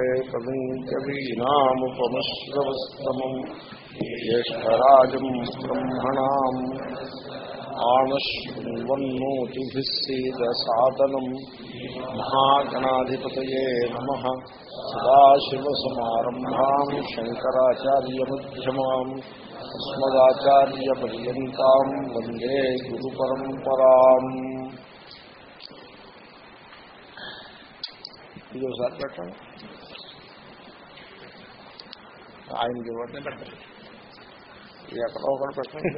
సంహారే కవికవీనాముపమశ్రవస్తమం జ్యేష్టరాజం బ్రహ్మణా ఆనశ్వన్నోతిభిः सीदसादनं महागणाधिपतये नमः सदाशिवसमारम्भाम् शङ्कराचार्यमध्यमाम् अस्मदाचार्यपर्यन्ताम् वन्दे गुरुपरम्पराम् ఇది ఒకసారి పెట్టండి ఆయనకి ఇవ్వండి పెట్టండి ఎక్కడో ఒకటి పెట్టండి.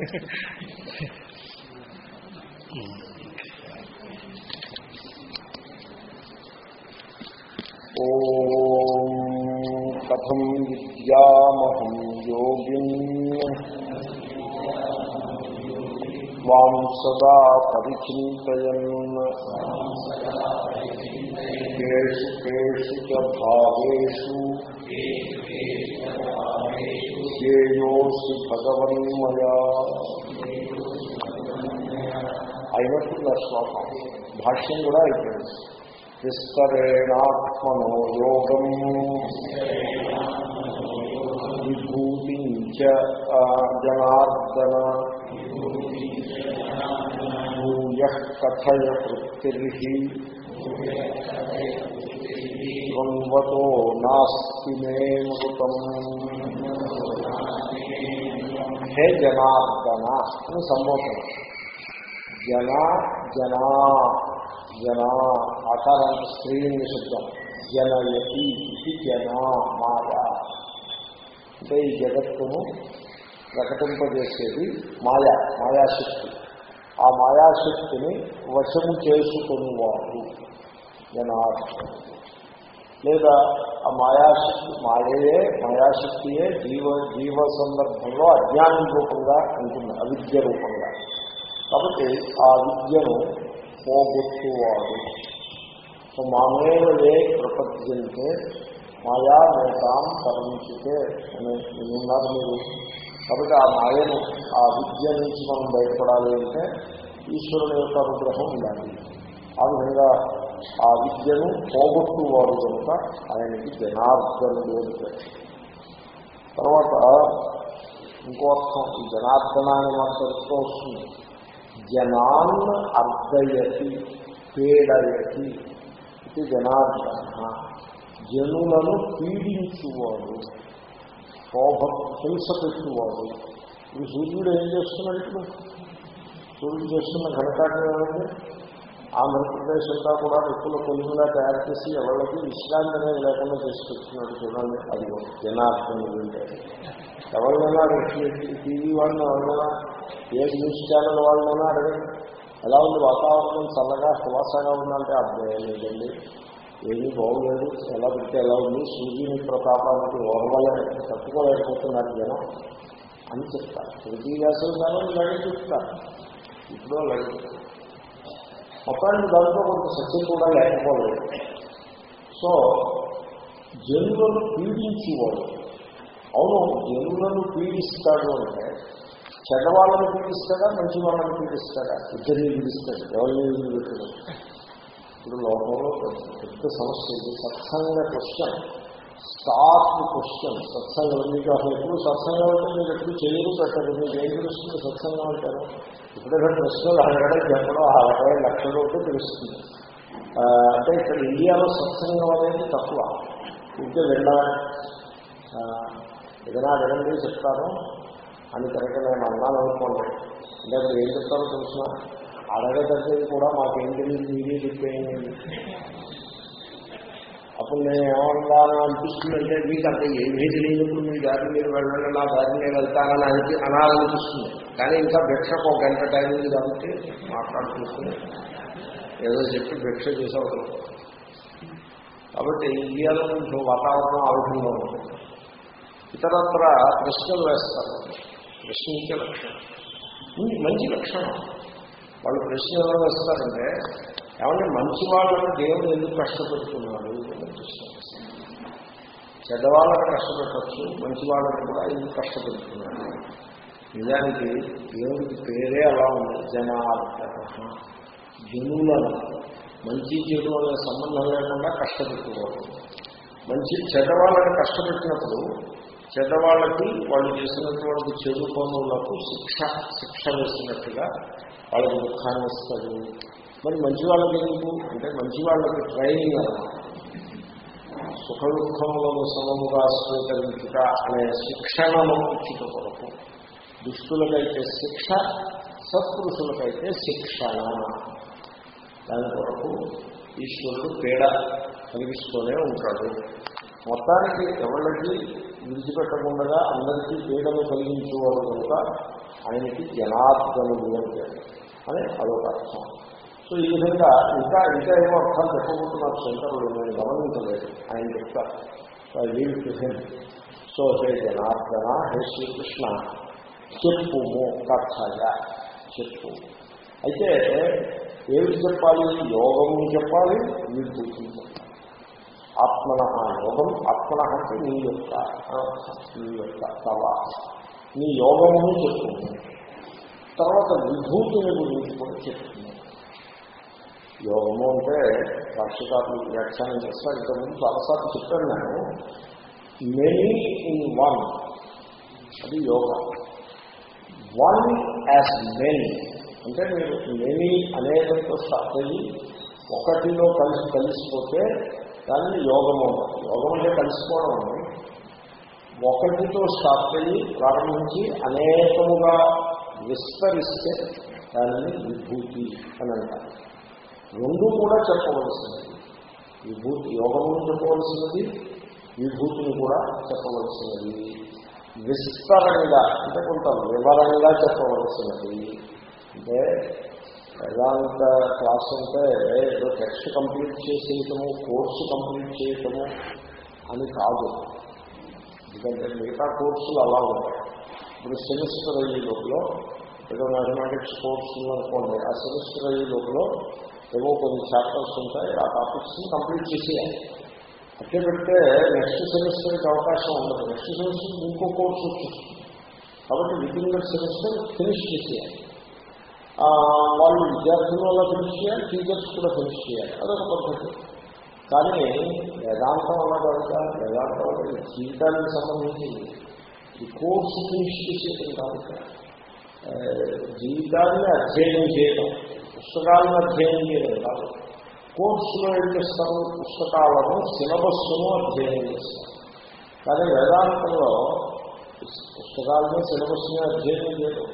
కథం విద్యామహం యోగిన్. వాం సదా పరిచింతయన్. Cash cash భావేషు. ధ్యేయోసి భగవన్మయా. అయినట్టుంది ఆ శ్లోకం. భాష్యం కూడా అయిపోయింది. విస్తరేణాత్మనో యోగం. విభూతించ జనార్దన. భూయ కథయ వృత్తిర్హి. శృణ్వతో నాస్తి మే హే జనార్దన అని సంబోధన జన జనా జనా ఆకారానికి స్త్రీలింగ శబ్దం. జనయతి ఇది జనా మాయా. అంటే ఈ జగత్తును ప్రకటింపజేసేది మాయా మాయాశక్తి. ఆ మాయాశక్తిని వశము చేసుకునేవారు జనార్దన లేదా ఆ మాయాశక్తి మాయయే మాయాశక్తియే జీవ జీవ సందర్భంలో అజ్ఞానం రూపంగా ఉంటుంది అవిద్య రూపంగా. కాబట్టి ఆ విద్యను పోగొట్టువాడు. సో మామేవ ఏ ప్రపద్యంతే మాయా నేతాం తరంచితే అని ఉన్నారు మీరు? కాబట్టి ఆ మాయను ఆ విద్య నుంచి మనం బయటపడాలి అంటే ఈశ్వరుని యొక్క అనుగ్రహం ఉండాలి. ఆ విధంగా ఆ విద్యను పోగొట్టువాడు కనుక ఆయనకి జనార్దనుడు అని తర్వాత ఇంకో అర్థం ఈ జనార్దన అనే మాట్లాడుతూ వస్తుంది. జనాన్ అర్థయతి పేడయతి ఇది జనార్దన. జనులను పీడించువాడు శోభ హింస పెట్టువాడు ఈ సూర్యుడు ఏం చేస్తున్నాడు ఇప్పుడు? సూర్యుడు చేస్తున్న ఘనకార్యం ఏమంటే? ఆంధ్రప్రదేశ్ అంతా కూడా ఎక్కువ కొలుగులా తయారు చేసి ఎవరికి విశ్రాంతి అనేది లేకుండా చేసి చూడండి. అది జనార్దనుడు అంటే ఎవరినైనా టీవీ వాళ్ళని ఎవరినైనా ఏ న్యూస్ ఛానల్ వాళ్ళైనా అడగండి. ఎలా ఉంది వాతావరణం? చల్లగా సువాసగా ఉందంటే అర్థం లేదండి. ఏమీ బాగోలేదు. ఎలా పెడితే ఎలా ఉంది? సూర్యుని ప్రతాపానికి ఓర్వలే తట్టుకోలేకపోతున్నారు జనం అని చెప్తారు. ప్రతి వ్యాసం కానీ ఇలాగే చెప్తారు. ఇప్పుడు అలాగే మొత్తానికి దాంట్లో కొంత సత్యం కూడా లేకపోలేదు. సో జనులను పీడించేవాడు. అవును జనులను పీడిస్తాడు అంటే చెడ్డవాళ్ళని పీడిస్తాడా మంచి వాళ్ళని పీడిస్తాడా? ఇద్దరిని పీడిస్తాడు ఎవరిని పెట్టడు ఇప్పుడు లోకంలో పెద్ద సమస్య ఇది. సత్సంగ క్వశ్చన్. Start question. సత్సంగం. మీకు అసలు ఎప్పుడు సత్సంగం అంటే మీరు ఎప్పుడు చేయరు పెట్టరు. మీకు ఏం తెలుస్తుంది సత్సంగం అంటారు. ఇప్పుడే ప్రశ్నలు అడగడం చెప్పడం అరవై లక్షల రూపాయలు తెలుస్తుంది. అంటే ఇక్కడ ఇండియాలో సత్సంగం అనేది తక్కువ. ఇంకే వెళ్ళాలి. ఏదైనా అడగండి చెప్తాను. అని కనుక నేను అన్నాను అనుకోండి అంటే అప్పుడు ఏం చెప్తారో తెలిసిన? అడగదగ్గది కూడా మాకేం తెలియదు మీరే చెప్పేయండి. అప్పుడు నేను ఏమన్నాను అనిపిస్తుందంటే మీకు అంత ఏమీ తెలియనప్పుడు మీ దారి మీరు వెళ్ళండి నా దారి నేను వెళ్తానని అనిపి అనాలనిపిస్తుంది. కానీ ఇంకా భిక్షకు ఒక గంట టైం ఉంది కాబట్టి మాట్లాడుకుంటుంది ఏదో చెప్పి భిక్ష చేసేవాళ్ళు. కాబట్టి ఇండియాలో కొంచెం వాతావరణం ఆ ఉంటుంది. ఇతరత్ర ప్రశ్నలు వేస్తారు. ప్రశ్నించే లక్షణం. మంచి లక్షణం. వాళ్ళు ప్రశ్న ఎలా వేస్తారంటే ఏమంటే మంచి వాళ్ళని దేవుడు ఎందుకు కష్టపెడుతున్నాడు చెడ్డవాళ్ళని కష్టపెట్టచ్చు మంచి వాళ్ళని కూడా ఎందుకు కష్టపెడుతున్నాడు నిజానికి దేవుడికి పేరే అలా ఉంది జనార్దన. జనులను మంచి చెడు అనే సంబంధం లేకుండా కష్టపెట్టుకోవడం. మంచి చెడ్డవాళ్ళని కష్టపెట్టినప్పుడు చెడ్డవాళ్ళకి వాళ్ళు చేసినటువంటి చెడు పనులకు శిక్ష శిక్ష వేసినట్టుగా వాళ్ళకి దుఃఖాన్ని ఇస్తారు మరి మంచి వాళ్ళకి ఎందుకు? అంటే మంచి వాళ్ళకి ట్రైనింగ్ అన్నమాట సుఖ దుఃఖములను సమముగా స్వీకరించుట అనే శిక్షణను ఇచ్చుట కొరకు. దుష్టులకైతే శిక్ష సత్పురుషులకైతే శిక్షణ దాని కొరకు ఈశ్వరుడు పీడ కలిగిస్తూనే ఉంటాడు. మొత్తానికి ఎవరికి విడిచిపెట్టకుండా అందరికీ పీడను కలిగించేవాడు కనుక ఆయనకి జనార్దనుడు అంటే అని అదొక అర్థం. సో ఈ విధంగా ఇంకా ఇంకా ఏమో అర్థాలు చెప్పబోతున్నారు శంకరుడు నేను గమనించలేదు. ఆయన చెప్తారు. సో హే జనార్దన హే శ్రీకృష్ణ చెప్పుము కథగా చెప్పు అయితే ఏమిటి చెప్పాలి? యోగము చెప్పాలి విభూతి చెప్పాలి. ఆత్మన యోగం ఆత్మన అంటే నీ యొక్క నీ యొక్క తవ నీ యోగము చెప్పు తర్వాత విభూతిని గురించి కూడా చెప్తుంది యోగము అంటే భాష్యకారులు వ్యాఖ్యానం చేస్తారు ఇంతకుముందు చాలాసార్లు చెప్పాను నేను. మెనీ ఇన్ వన్ అది యోగ. వన్ యాజ్ మెనీ అంటే మీరు మెనీ అనేకంతో స్టార్ట్ అయ్యి ఒకటిలో కలిసి కలిసిపోతే దాన్ని యోగం అంటారు. యోగం అంటే కలిసిపోవడం అండి. ఒకటితో స్టార్ట్ అయ్యి ప్రారంభించి అనేకముగా విస్తరిస్తే దానిని విభూతి అని అంటారు. రెండు కూడా చెప్పవలసినది. విభూతి యోగము చెప్పవలసినది విభూతిని కూడా చెప్పవలసినది. విస్తరంగా అంటే కొంత వివరంగా చెప్పవలసినది. అంటే వేదాంత క్లాస్ అంటే ఏదో టెక్స్ట్ కంప్లీట్ చేసేయటము కోర్సు కంప్లీట్ చేయటము అని కాదు. ఎందుకంటే మిగతా కోర్సులు అలా ఉంటాయి. ఇప్పుడు సెమిస్టర్ అయ్యే లోపల ఏదో మ్యాథమెటిక్స్ కోర్సు ఉందనుకోండి ఆ సెమిస్టర్ అయ్యే లోపల ఏవో కొన్ని చాప్టర్స్ ఉంటాయి ఆ టాపిక్స్ని కంప్లీట్ చేసేయాలి. అట్లే పెడితే నెక్స్ట్ సెమిస్టర్కి అవకాశం ఉండదు. నెక్స్ట్ సెమిస్టర్ ఇంకో కోర్సు వచ్చేస్తుంది కాబట్టి విత్ దట్ సెమిస్టర్ ఫినిష్ చేసేయాలి. వాళ్ళు విద్యార్థులు అలా ఫినిష్ చేయాలి టీచర్స్ కూడా ఫినిష్ చేయాలి. అదొక పద్ధతి. కానీ వేదాంతం అలా కనుక వేదాంతం అంటే జీవితానికి సంబంధించింది ఈ కోర్సు ఫినిష్ చేసేటం కనుక జీవితాన్ని అధ్యయనం చేయడం. పుస్తకాలను అధ్యయనం చేయడం కాదు. కోర్సులో ఏం చేస్తారు పుస్తకాలను సిలబస్సును అధ్యయనం చేస్తారు కానీ వేదాంతంలో పుస్తకాలను సిలబస్ని అధ్యయనం చేయడం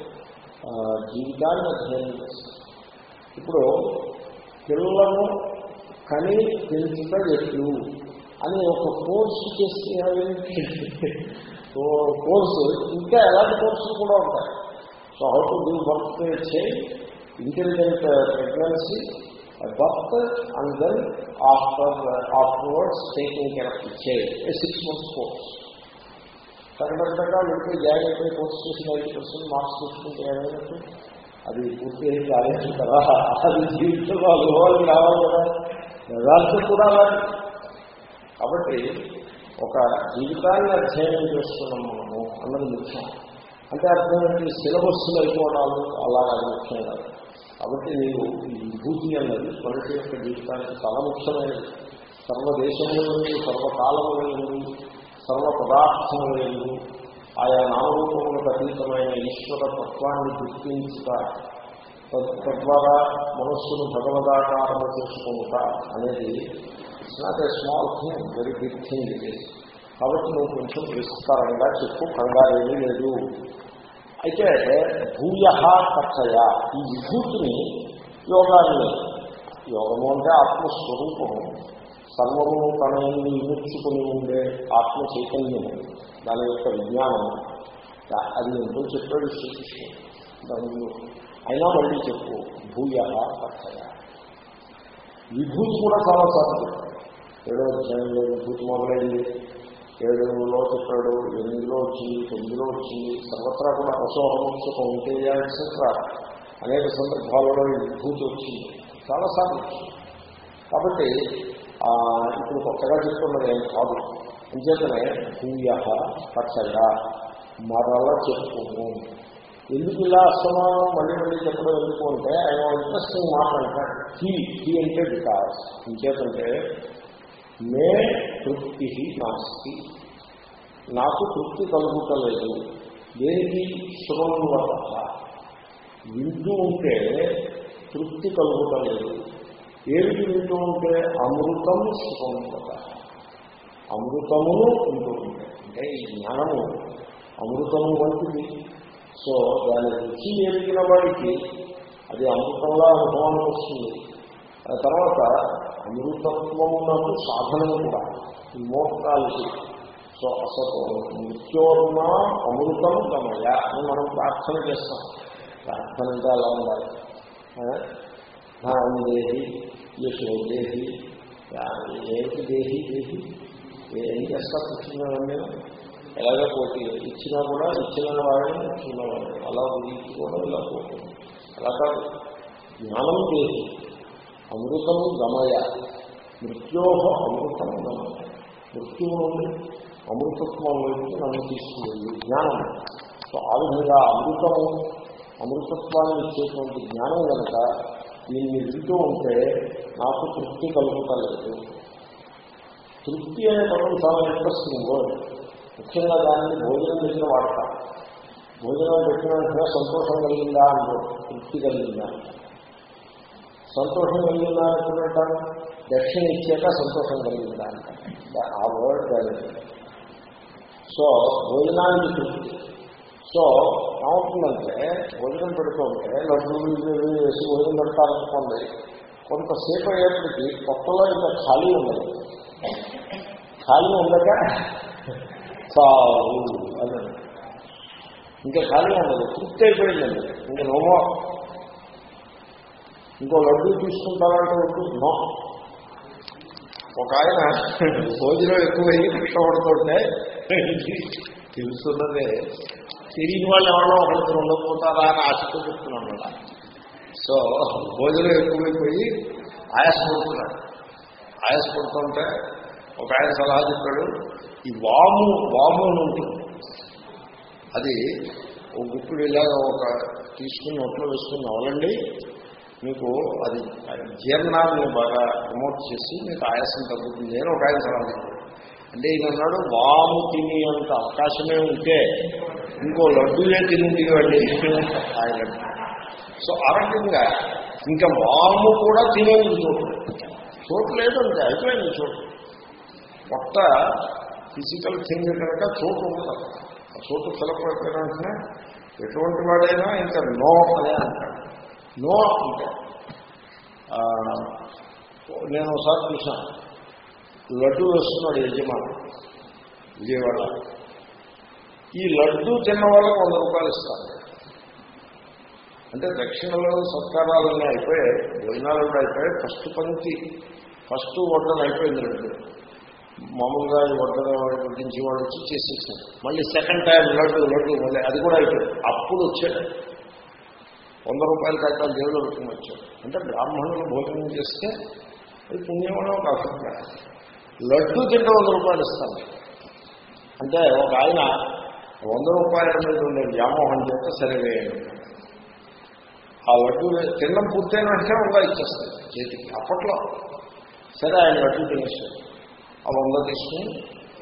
జీవితాన్ని అధ్యయనం చేస్తారు ఇప్పుడు పిల్లలను కని తెలుసుట ఎట్లు అని ఒక కోర్సు చేసి కోర్సు ఇంకా ఎలాంటి కోర్సులు కూడా ఉంటాయి. So how to do work చేయి intelligent pregnancy birth and then after afterwards taking care of the child a six months course తగ్గట్టుగా వెళ్తే జాయిన్ అయిపోయి కోర్స్ చేసి నైన్టీ పర్సెంట్ మార్క్స్ తీసుకుంటే ఏమైనట్టు? అది పూర్తి అయ్యి కాలేదు కదా. అది జీవితంలో అనుభవాలు రావాలి కదా. యథార్థం కూడా అలాగే. కాబట్టి ఒక జీవితాన్ని అధ్యయనం చేస్తున్నాం మనము అన్నది ముఖ్యం. అంటే అర్థమైనటువంటి సిలబస్సులు అయిపోవడాలు అలాగా ముఖ్యం కాదు. కాబట్టి నీవు విభూతి అన్నది మనిషి యొక్క జీవితానికి చాలా ముఖ్యమైనది సర్వదేశములందు సర్వకాలములందు సర్వ పదార్థములందు ఆయా నామరూపములకు అతీతమైన ఈశ్వర తత్వాన్ని గుర్తించుట తద్వారా మనస్సును భగవదాకారము చేసుకుంటా అనేది it's not a small thing very big thing ఇది కాబట్టి నువ్వు కొంచెం విస్తారంగా చెప్పు కంగారేమీ లేదు. అయితే భూయ కథయ ఈ విభూతిని యోగాన్ని యోగము అంటే ఆత్మస్వరూపము. సర్వము తనని విముచ్చుకుని ఉండే ఆత్మ చైతన్యము దాని యొక్క విజ్ఞానము. అది ఎంతో చెప్పాడు శ్రీకృష్ణుడు. దాని అయినా మళ్ళీ చెప్పు భూయ కథయ విభూతి కూడా చాలా చాలాసార్లు ఏడో అధ్యాయంలో విభూతి మొదలైంది. ఏడులో చెప్పాడు ఎనిమిదిలో వచ్చింది తొమ్మిదిలో వచ్చింది సర్వత్రా కూడా అసోహమోత్సవం ఉంటే ఎక్సెట్రా అనేక సందర్భాలలో విభూతి వచ్చింది. చాలాసార్లు కాబట్టి ఇప్పుడు కొత్తగా చెప్తున్నది ఏం కాదు. అంచేతనే భూయ పచ్చగా మరల చెప్పుము. ఎందుకు ఇలా అసమానం మళ్ళీ మళ్ళీ చెప్పడం ఎందుకు అంటే ఆయన ఇంట్రెస్టింగ్ మాట అంటాడు. హీ హీ అంటే బికాస్ ఇంకేతంటే మే తృప్తి నాస్తి. నాకు తృప్తి కలుగుతలేదు. దేనికి? శృణ్వత వింటూ ఉంటే తృప్తి కలుగుతలేదు. ఏమిటి వింటూ ఉంటే? అమృతం శృణ్వత అమృతమును వింటూ ఉంటే అంటే ఈ జ్ఞానము అమృతము వంటిది. సో దాని రుచి ఎరిగిన వాడికి అది అమృతంగా అనుభవానికి వస్తుంది. ఆ తర్వాత అమృతత్వమునకు సాధనం కూడా. ఇమోర్టాలిటీ. సో అసతో నిత్యోర్మ అమృతం గమయ అని మనం ప్రార్థన చేస్తాం. ప్రార్థన అంటే అలా ఉండాలి. ధానం దేహి యశో దేహి ఏంటి దేహి దేహి? ఏం చేస్తా కూర్చున్నాను ఎలాగ పోటీ? ఇచ్చినా కూడా ఇచ్చిన వాళ్ళని ఇచ్చిన వాళ్ళని అలా కూడా ఇలా పోతుంది. అలా కాదు. జ్ఞానం దేహి. అమృతము గమయ. మృత్యోహ అమృతం గమయ. మృత్యువు నుండి అమృతత్వం వైపు నన్ను తీసుకువెళ్ళి. జ్ఞానం. సో ఆ విధంగా అమృతము అమృతత్వాన్ని ఇచ్చేటువంటి జ్ఞానం కనుక దీన్ని వింటూ ఉంటే నాకు తృప్తి కలుగుతలేదు. తృప్తి అనే పదం చాలా ఇంట్రెస్టింగ్ ముఖ్యంగా దాన్ని భోజనం దగ్గర వాడతాం. భోజనం పెట్టిన సంతోషం కలిగిందా అంటే తృప్తి కలిగిందా? సంతోషం కలిగిందా అనుకుంటాను దక్షిణ ఇచ్చాక సంతోషం కలిగిందా అంటే ఆ వర్డ్ కలిగింది సో భోజనానికి తృప్తి. సో ఏమవుతుందంటే భోజనం పెడుతుంటే లడ్డూలు వేసి భోజనం పెడతారనుకోండి కొంతసేపు అయ్యేప్పటికీ కొత్తలో ఇంకా ఖాళీ ఉండదు. ఖాళీ ఉండక చాలు అని ఇంకా ఖాళీ ఉండదు. తృప్తి అయిపోయిందండి. ఇంకా నోమో ఇంకో లడ్డు తీసుకుంటారంటే వద్దు. నో. ఒక ఆయన భోజనం ఎక్కువయ్యి కష్టపడుతుంటే తెలుస్తున్నదే తెలియని వాళ్ళు ఎవరో ఒకరికి ఉండకపోతారా అని ఆశతో చెప్తున్నాను కదా సో భోజనం ఎక్కువైపోయి ఆయాసపడుతున్నాడు ఆయాసపడుతుంటే ఒక ఆయన సలహా చెప్పాడు ఈ వాము వాము అని ఉంటుంది. అది ఒక గుప్పుడు ఇలాగ ఒక తీసుకుని నోట్లో వేసుకుని నవలండి. మీకు అది జీర్ణాన్ని బాగా ప్రమోట్ చేసి మీకు ఆయాసం తగ్గుతుంది. అని ఒక ఆయన సలహా అంటే ఈయన అన్నాడు వాము తిని అంత అవకాశమే ఉంటే ఇంకో లడ్డూలే తిని దిగండి ఆయన సో ఆ రకంగా ఇంకా వాము కూడా తినేది చోటు. చోటు లేదంటే అయిపోయింది చోటు. కొత్త ఫిజికల్ థింగ్ కనుక చోటు ఉండదు. ఆ చోటు ఫిలప్ అయిపోయిన వెంటనే ఎటువంటి వాడైనా ఇంకా నో అనే అంటాడు. నో అంటే నేను ఒకసారి చూశాను. లడ్డు వేస్తున్నాడు యజమాని విజయవాడ. ఈ లడ్డు తిన్న వాళ్ళకి వంద రూపాయలు ఇస్తారు. అంటే దక్షిణలో సత్కారాలన్నీ అయిపోయాయి భోజనాలు కూడా అయిపోయాయి ఫస్ట్ పంక్తి ఫస్ట్ వడ్డన అయిపోయింది లడ్డు. మామూలుగా ఈ వడ్డన వడ్డించి వాళ్ళు వచ్చి చేసేసారు మళ్ళీ సెకండ్ టైం లడ్డు లడ్డు మళ్ళీ అది కూడా అయిపోయింది. అప్పుడు వచ్చాడు. వంద రూపాయలు కట్టాలి దేవుడు పెట్టుకుని వచ్చాడు. అంటే బ్రాహ్మణులు భోజనం చేస్తే అది పుణ్యమని ఒక అభిప్రాయం లడ్డు తింటే వంద రూపాయలు ఇస్తాను అంటే ఒక ఆయన వంద రూపాయల మీద ఉండే వ్యామోహం చేస్తే సరే ఆ లడ్డు తినడం పూర్తయిన వెంటనే వంద ఇచ్చేస్తాడు చేతికి. అప్పట్లో సరే ఆయన లడ్డు తినేస్తాడు ఆ వంద తీసుకుని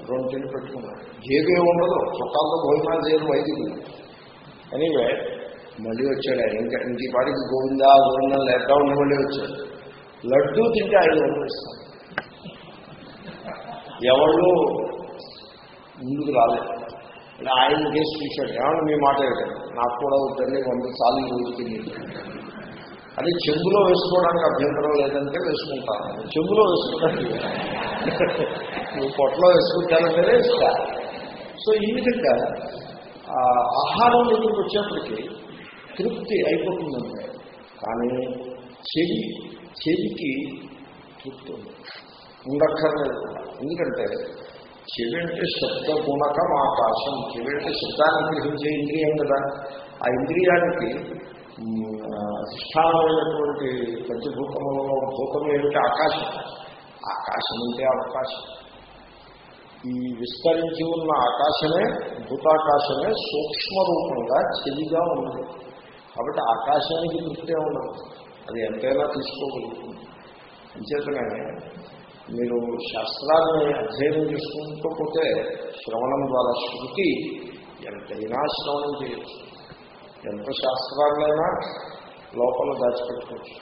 రెండు తిని పెట్టుకున్నాడు. జేబు ఉండదు. చుట్టాలతో భోజనాలు చేయడం వైద్యులు ఎనీవే మళ్ళీ వచ్చాడు ఆయన. ఇంకా ఇంటి పాటికి గోవిందా గోవిందా లేక ఉండి మళ్ళీ వచ్చాడు. లడ్డూ తింటే ఆయన వందలు ఎవళ్ళు ముందుకు రాలేదు ఆయన కేసు చూశాడు. ఏమన్నా మీ మాట నాకు కూడా ఉంటుంది వంద సార్లు రోజుకి అది చెంబులో వేసుకోవడానికి అభ్యంతరం లేదంటే వేసుకుంటాను. చెంబులో వేసుకోవడానికి. నువ్వు పొట్టలో వేసుకుంటానంటే వేసుకో. సో ఈ విధంగా ఆహారం దగ్గరికి వచ్చేప్పటికీ తృప్తి అయిపోతుందంటే. కానీ చెవి చెవికి తృప్తి ఉంది. ఉండక్కర్లేదు. ఎందుకంటే చెవి అంటే శబ్ద గుణకం ఆకాశం. చెవి అంటే శబ్దాన్ని గ్రహించే ఇంద్రియం కదా. ఆ ఇంద్రియానికి అధిష్టానమైనటువంటి పంచభూతములలో భూతం ఏమిటి? ఆకాశం. ఆకాశం అంటే అవకాశం. ఈ విస్తరించి ఉన్న ఆకాశమే భూతాకాశమే సూక్ష్మ రూపంగా చెవిగా ఉంది. కాబట్టి ఆకాశానికి దృష్టి ఉండదు. అది ఎంతైనా తీసుకోగలుగుతుంది అంచేతనే మీరు శాస్త్రాన్ని అధ్యయనం చేసుకుంటూ పోతే శ్రవణం ద్వారా శృతి ఎంతైనా శ్రవణం చేయొచ్చు. ఎంత శాస్త్రాలైనా లోపల దాచిపెట్టుకోవచ్చు.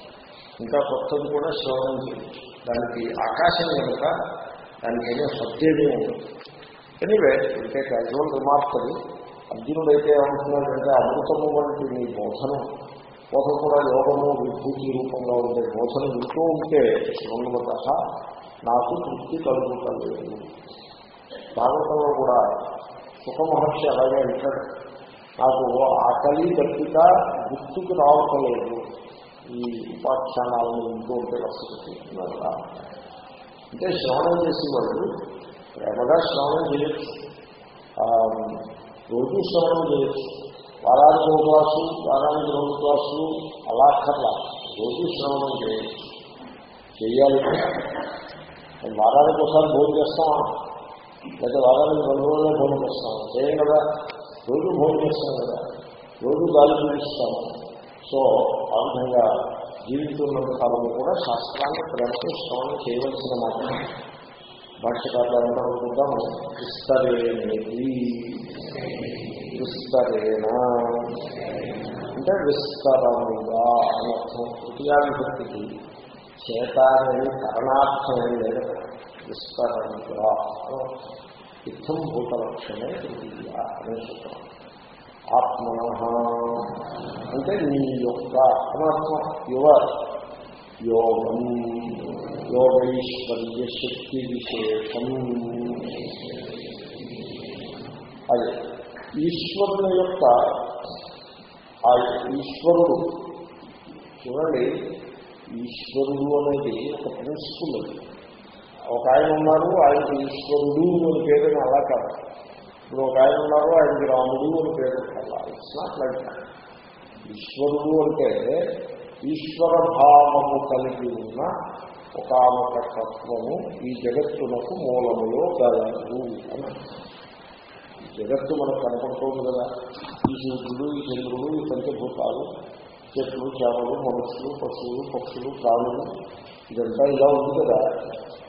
ఇంకా కొత్తది కూడా శ్రవణం చేయొచ్చు. దానికి ఆకాశం కనుక దానికి ఏమో సత్యేమీ ఉండదు ఎనీవే అంటే క్యాజువల్ రిమార్క్ అది అర్జునుడైతే ఏమంటున్నాడంటే అమృతము వంటి నీ బోధనం. బోధ కూడా యోగము విభూతి రూపంలో ఉండే బోధన వింటూ ఉంటే శృణ్వత నాకు తృప్తి కలుగుతలేదు. భాగవతంలో కూడా సుఖ మహర్షి అలాగే అంటాడు నాకు ఆకలి దప్పిక గుర్తుకు రావట్లేదు. ఈ ఉపాఖ్యానాలను వింటూ ఉంటే వస్తుంది అంటే శ్రవణం చేసేవాళ్ళు ప్రేమగా శ్రవణం చేయొచ్చు. రోజు శ్రవణం చేయొచ్చు వారానికి ఒక క్లాసు వారానికి రెండు క్లాసులు అలా అక్కర్లా రోజు శ్రవణం చేయొచ్చు చేయాలి వారానికి ఒకసారి భోజనం చేస్తామా? లేదా వారానికి రెండు రోజులే భోజనం చేస్తాము? చేయం కదా. రోజు భోజనం చేస్తాం కదా. రోజు గాలి పీడిస్తాము సో ఆ విధంగా జీవితంలో కాలంలో కూడా శాస్త్రాన్ని ప్రయత్నం శ్రవణం చేయవలసిన మాత్రమే భాష్యకారులు అనుకుంటాం విస్తరేణి విస్తరేణ అంటే విస్తరముగా అనర్థం అర్థం. తృతీయా విభక్తికి చేత కరణార్థం ఏం లేదు విస్తరముగా అని ఇత్తం భూతలక్షణే తృతీయ అనే సూత్రం ఆత్మన. అంటే నీ యొక్క అనర్థం యువర్ యోగం. యోగైశ్వర్య శక్తి విశేషం అది ఈశ్వరుని యొక్క ఆ ఈశ్వరుడు చూడండి ఈశ్వరుడు అనేది ఒక ప్రిన్సిపుల్. ఒక ఆయన ఉన్నారు ఆయనకి ఈశ్వరుడు అని పేరు అలా కాదు. ఇప్పుడు ఒక ఆయన ఉన్నారు ఆయనకి రాముడు అని పేరు అలా ఇట్స్ నాట్ లైక్ ఈశ్వరుడు అంటే ఈశ్వర భావము కలిగి ఉన్న ఒకనొక తత్వము ఈ జగత్తునకు మూలములో గలదు అని ఈ జగత్తు మనకు కనపడుతోంది కదా. ఈ సూర్యుడు ఈ చంద్రుడు ఈ పంచభూతాలు చెట్లు చేపలు మనుషులు పశువులు పక్షులు ప్రాణులు ఇదంతా ఇలా ఉంది కదా.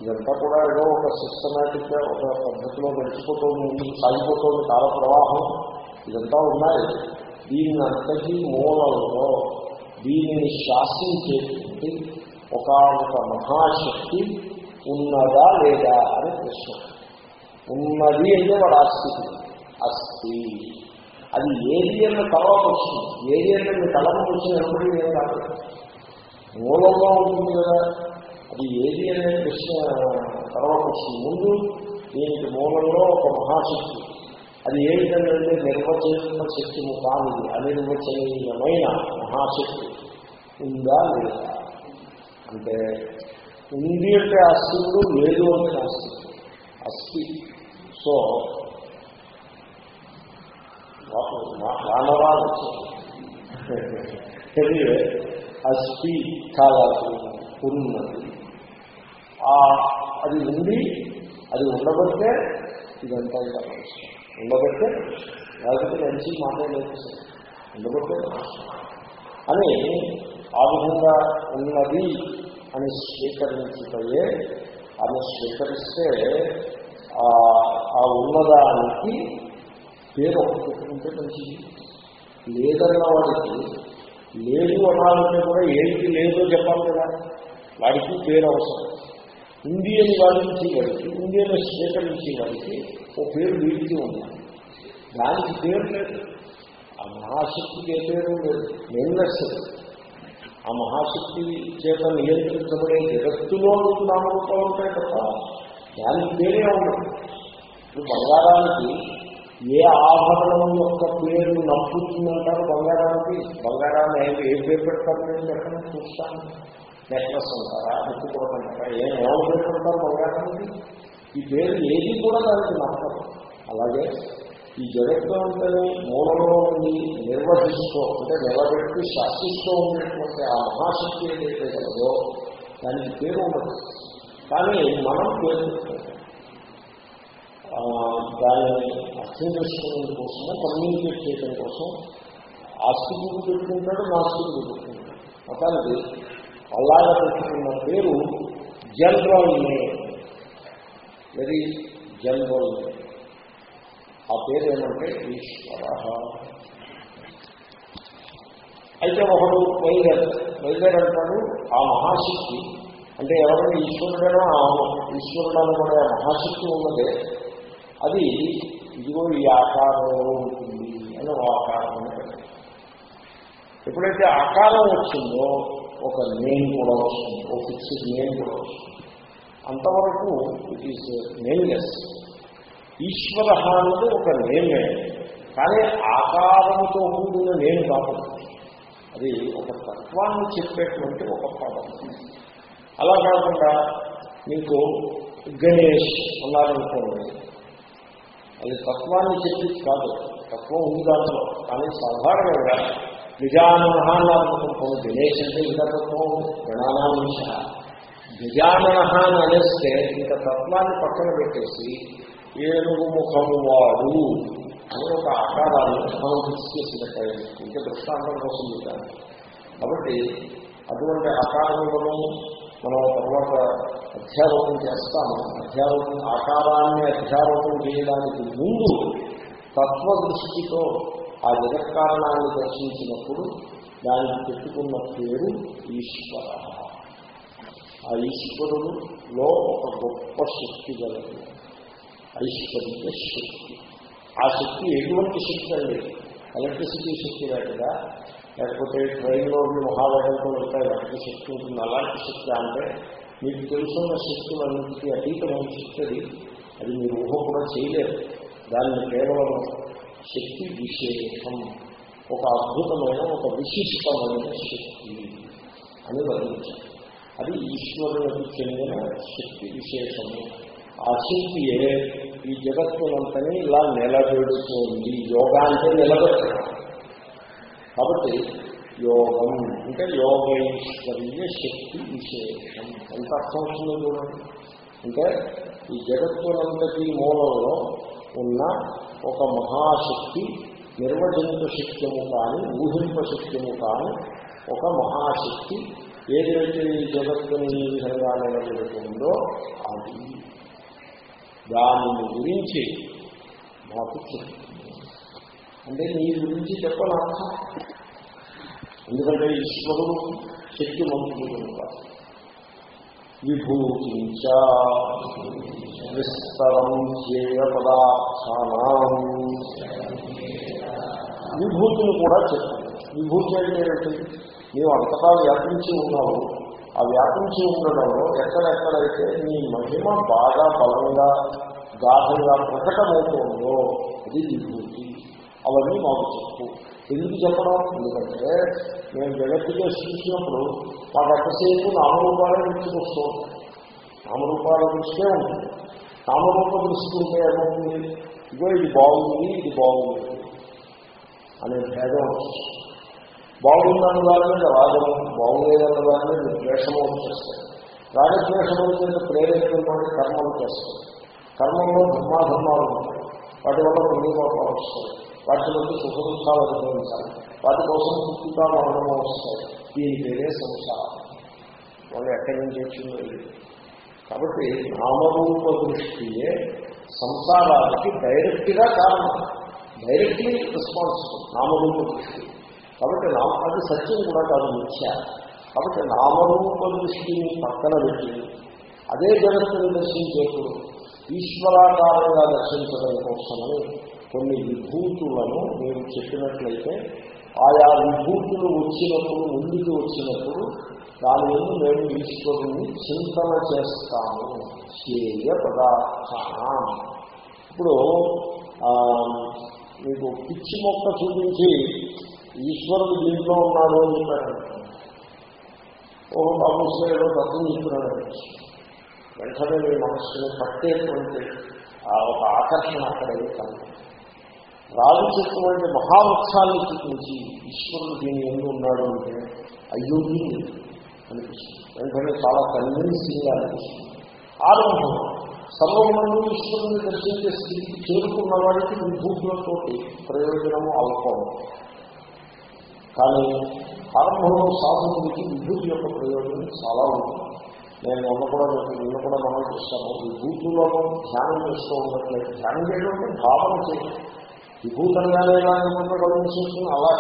ఇదంతా కూడా ఏదో ఒక సిస్టమేటిక్గా ఒక పద్ధతిలో నడిచిపోతుంది సాగిపోతుంది కాల ప్రవాహం ఇదంతా ఉన్నాయి. దీని అంతటి మూలంలో దీనిని శాసించేటువంటి ఒకనొక మహాశక్తి ఉన్నదా లేదా అని ప్రశ్న. ఉన్నది అంటే వాడు ఆస్తి. అస్థి అది ఏది అన్న తర్వాత వస్తుంది ఏది అంటే మీ తలకు వచ్చిన ఎప్పుడు ఏం కాదు. మూలంగా ఉంటుంది కదా. అది ఏది అనే ప్రశ్న తర్వాత వస్తుంది ముందు దీనికి మూలంలో ఒక మహాశక్తి. అది ఏ విధంగా నిర్వచన శక్తిని కానిది అనిర్వచనీయమైన మహాశక్తి ఉందా లేదా? అంటే ఉంది అంటే ఆస్తికుడు లేదు అంటే ఆస్తికుడు అస్థి సో వానరాలు తెలియే అస్థి చాలా ఉన్నది. అది ఉంది అది ఉండబట్టే ఇదంతా ఇలా ఉండబట్టే లేకపోతే మంచి మాట్లాడలేదు ఉండబట్టే అని ఆ విధంగా ఉన్నది అని స్వీకరించుటయే ఆమె స్వీకరిస్తే ఆ ఉన్నదానికి పేరు ఒకటి పెట్టుకుంటే మంచిది. లేదన్న వాడికి లేదు అనాలంటే కూడా ఏంటి లేదో చెప్పాలి కదా. వాడికి పేరు అవసరం. ఉంది అని వాదించే వాడికి ఉంది అని వాడికి ఓ పేరు వీడికి ఉండాలి. దానికి పేరు లేదు. ఆ మహాశక్తికి ఏ పేరు లేదు. నేమ్లెస్ ఆ మహాశక్తి చేత నియంత్రించబడే జగత్తులో నామరూపాలు ఉంటాయి తప్ప దానికి పేరే ఉండదు. ఇప్పుడు బంగారానికి ఏ ఆభరణం యొక్క పేరు నప్పుతుందంటారు బంగారానికి? బంగారాన్ని ఏ ఏ పేరు పెడతారు నేను ఎక్కడ చూస్తాను. నెక్లెస్ అంటారా ముక్కుకోవటంటారా ఏం ఎవరు పేరు పెడతారు బంగారానికి? ఈ పేరు ఏది కూడా దానికి నమ్మకం. అలాగే ఈ జగత్తు అంతని మూలంలో ఉండి నిర్వహిస్తూ అంటే నిలబెట్టి శాసిస్తూ ఉండేటువంటి ఆ మహాశక్తి ఏదైతే కలదో దానికి పేరు ఉండదు కానీ మనం పేరు పెట్టుకుంటాం దాన్ని అర్థం చేసుకోవడం కోసము కమ్యూనికేట్ చేయడం కోసం ఆస్తికుడు పెట్టుకుంటాడు నాస్తికుడు పెట్టుకుంటాడు. మొత్తానికి అలాగా పెట్టుకున్న పేరు general name. Very general name ఆ పేరు ఏమంటే ఈశ్వర. అయితే ఒకడు వైద్యర్ వైద్యర్ అంటాడు ఆ మహాశక్తి. అంటే ఎవరైనా ఈశ్వరుడైనా అవును ఈశ్వరుడు కూడా మహాశక్తి ఉన్నదే. అది ఇదిగో ఈ ఆకారంలో ఉంటుంది అని ఒక ఆకారం ఎప్పుడైతే ఆకారం వచ్చిందో ఒక నేమ్ కూడా వస్తుంది. ఒక ఫిక్స్డ్ నేమ్ కూడా వస్తుంది. అంతవరకు ఇట్ ఈస్ నేమ్లెస్ ఈశ్వర అన్నది ఒక నేమే. కానీ ఆకారముతో కూడిన నేను కాదు. అది ఒక తత్వాన్ని చెప్పేటువంటి ఒక పదం. అలా కాకుండా మీకు గణేష్ ఉన్నారనుకోండి అది తత్వాన్ని చెప్పి కాదు. తత్వం ఉంది దాంట్లో. కానీ సాధారణంగా నిజానన అన్నారనుకోండి గణేష్ అంటే ఇంకా తత్వం గణానాంశ. గజానన అని అనేస్తే ఇంకా తత్వాన్ని పక్కన పెట్టేసి ఏనుగు ముఖము వాడు అని ఒక ఆకారాన్ని మనం ఫిక్స్ చేసినట్టు ఇంకా దృష్టాంతం కోసం కాబట్టి అటువంటి ఆకారములను మనం తర్వాత అధ్యారోపణ చేస్తాము. అధ్యారోపణ ఆకారాన్ని అధ్యారోపణ చేయడానికి ముందు తత్వ దృష్టితో ఆ జగత్కారణాన్ని దర్శించినప్పుడు దానికి పెట్టుకున్న పేరు ఈశ్వర. ఆ ఈశ్వరుడులో ఒక గొప్ప శక్తి గలదు ఐశ్వర్య శక్తి ఆ శక్తి ఎటువంటి శక్తి అండి? ఎలక్ట్రిసిటీ శక్తి లేకుండా లేకపోతే ట్రైన్లో మహావేగంతో వెళ్తాయి వాటికి శక్తి ఉంటుంది. అలాంటి శక్తి అంటే మీకు తెలుసున్న శక్తులన్నింటికీ అతీతమైన శక్తి అది. అది మీరు ఊహ కూడా చేయలేరు. దాన్ని కేవలం శక్తి విశేషం ఒక అద్భుతమైన ఒక విశిష్టమైన శక్తి అని వర్ణించారు. అది ఈశ్వరునికి చెందిన శక్తి విశేషము. ఆ శక్తియే ఈ జగత్తునంతని ఇలా నిలబెడుతోంది యోగా అంటే నిలబెట్టడం కాబట్టి యోగం అంటే యోగైశ్వర్య శక్తి విశేషం. ఎంత అర్థం వస్తుందో చూడండి. అంటే ఈ జగత్తునంతటి మూలంలో ఉన్న ఒక మహాశక్తి నిర్వచింప శక్యము కానీ ఊహింప శక్యము కానీ ఒక మహాశక్తి ఏదైతే ఈ జగత్తుని ఈ విధంగా నిలబెడుతుందో అది. దానిని గురించి మాకు అంటే నీ గురించి చెప్పను? ఎందుకంటే ఈశ్వరుడు శక్తి మంత్రులు కనుక విభూతించ విస్తరం ధ్యేయ పదార్థానం విభూతిని కూడా చెప్పాలి విభూతి అంటే ఏంటి నీవు అంతటా వ్యాపించి ఉన్నావు ఆ వ్యాపించి ఉండడంలో ఎక్కడెక్కడైతే నీ మహిమ బాగా బలంగా గాఢంగా ప్రకటమవుతుందో అది విభూతి అవన్నీ మాకు చెప్పు. ఎందుకు చెప్పడం? ఎందుకంటే మేము జగత్తు చూసినప్పుడు మాకు ఎంతసేపు నామరూపాలను గుర్తుకొస్తూ ఉంటాయి నామరూపాల దృష్టే ఉంటుంది నామరూప దృష్టి ఉంటే ఏమవుతుంది? ఇగో ఇది బాగుంది ఇది బాగుంది అనే భేదం వస్తుంది. బాగుందన్న దాని మీద రాగము బాగులేదన్న దాని మీద ద్వేషము వచ్చేస్తాయి. రాగద్వేషముల మీద ప్రేరేపితమైన కర్మలు చేస్తాయి. కర్మంలో ధర్మాధర్మాలు ఉంటాయి. వాటి వల్ల పుణ్యపాపాలు వస్తాయి. వాటి నుండి సుఖదుఖాలు అనుభవించాలి. వాటి కోసం పుట్టుక మరణము వస్తాయి. దీని పేరే సంసారం. వాళ్ళు ఎక్కడి నుంచి వచ్చిందో ఇది కాబట్టి నామరూప దృష్టియే సంసారానికి డైరెక్ట్గా కారణం. డైరెక్ట్లీ రెస్పాన్సిబుల్ నామరూప దృష్టి. కాబట్టి నామ అది సత్యం కూడా కాదు మిథ్య. కాబట్టి నామరూప దృష్టిని పక్కన పెట్టి అదే జగత్తుని దర్శించేప్పుడు ఈశ్వరాకారంగా దర్శించడం కోసమని కొన్ని విభూతులను మీరు చెప్పినట్లయితే ఆయా విభూతులు వచ్చినప్పుడు ముందుకు వచ్చినప్పుడు దాని ముందు మేము ఈశ్వరుణ్ణి చింతన చేస్తాము చేయ పదార్థానం. ఇప్పుడు మీకు పిచ్చి మొక్క చూపించి ఈశ్వరుడు దీంట్లో ఉన్నాడు అని చెప్పాడు ఓ బాబు ఏదో తత్వం చెప్తున్నాడు వెంటనే మీ మనస్సుని పట్టేటువంటి ఆ ఒక ఆకర్షణ అక్కడ కనుక రాజు చెప్పినటువంటి మహావృక్షాన్ని చూపించి ఈశ్వరుడు దీని ఎందు ఉన్నాడు అంటే అయ్యో అనిపిస్తుంది. వెంటనే చాలా కన్విన్సింగ్గా అనిపిస్తుంది. ఆరంభం సర్వమందు ఈశ్వరుని దర్శించే స్థితికి చేరుకున్న వాడికి విభూతులతోటి ప్రయోజనము అల్పం. కానీ ఆరంభంలో సాధకుడికి విద్యుత్ యొక్క ప్రయోజనం చాలా ఉంటుంది. నేను మొన్న కూడా నేను నిన్న కూడా మనం చేస్తాను విభూతులను ధ్యానం చేస్తూ ఉన్నట్లయితే ధ్యానం చేయడం అంటే భావన చేయడం. విభూతంగానే అనుకుంటే కలుగుతుంది అలా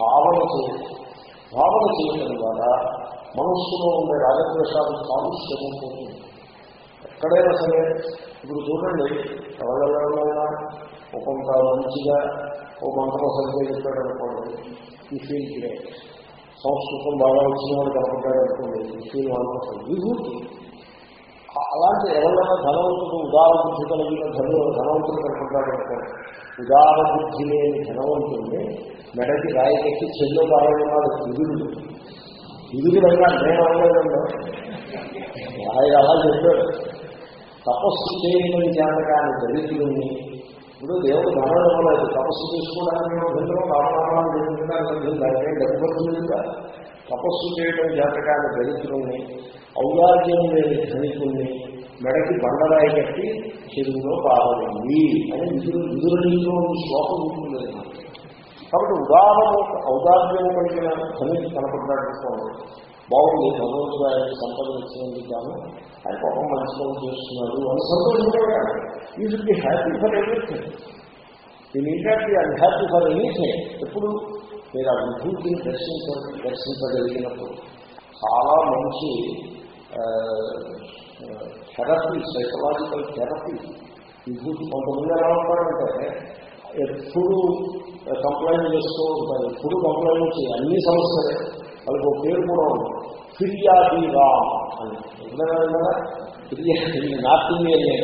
భావన చేయడం. భావన చేయడం ద్వారా మనస్సులో ఉండే రాజద్వేషాలు కాలుష్యం పోతుంది ఎక్కడైనా సరే ఇప్పుడు చూడండి ఎవరెవరైనా ఒక్కొక్క మంచిగా ఒక మంత్రం సరిగ్గా చెప్పాడు అనుకోండి ఈ ఫీల్ గ్రేట్ సంస్కృతం బాగా వచ్చిన వాడు కనపడ్డాడు అనుకోండి ఈ ఫీల్ వండర్ఫుల్ విభూతి అలాంటి ఎవరైనా ధనవంతుడు ఉదార బుద్ధి కలిగిన ధను ధనవంతుడు కనపడ్డాడు అనుకోండి ఉదార బుద్ధి లేని ధనవంతుడిని మెడకి రాయి కట్టి చెల్లో రాయన్నాడు విధుడు. విధుడు అన్నా నేను అనలేదండి. ఆయన అలా చెప్పాడు. తపస్సు చేయడం చేతకాని దరిద్రుని ఇప్పుడు దేవుడు ధనం ఇవ్వలేదు తపస్సు చేసుకోవడానికి భిన్నం రామనామాలు జరుగుతున్నాను దానికే డబ్బు పడుతుందిగా తపస్సు చేయడం జాతకాన్ని దరిద్రుల్ని ఔదార్యం లేని ధనికుల్ని మెడకి బండరాయి కట్టి చెరువులో పారలింది అని విధులు విధులలో శ్లోకం ఉంటుంది కాబట్టి ఉదాహరణ ఔదార్యం కలిగిన ధనికి కనపడ్డాడు బాగుంది భగవంతుడు ఆయన సంపద ఇచ్చినందుకు గాను ఆయన పాపం మంచి పనులు చేస్తున్నాడు. అని సంతోషంగా you should be happy for everything you need not be unhappy for anything ఎప్పుడు మీరు ఆ విభూతిని దర్శించ దర్శించగలిగినప్పుడు చాలా మంచి థెరపీ సైకలాజికల్ థెరపీ విభూతి. కొంతమంది ఎలా ఉంటారంటే ఎప్పుడు కంప్లైంట్ చేస్తూ ఉంటారు. ఎప్పుడు కంప్లైంట్ చేయి అన్ని సమస్యలే వాళ్ళకి ఒక పేరు కూడా ఉంటుంది ఫిర్యాది రామ్ అని. ఎప్పుడైనా ఫిర్యాది నార్త్ ఇండియన్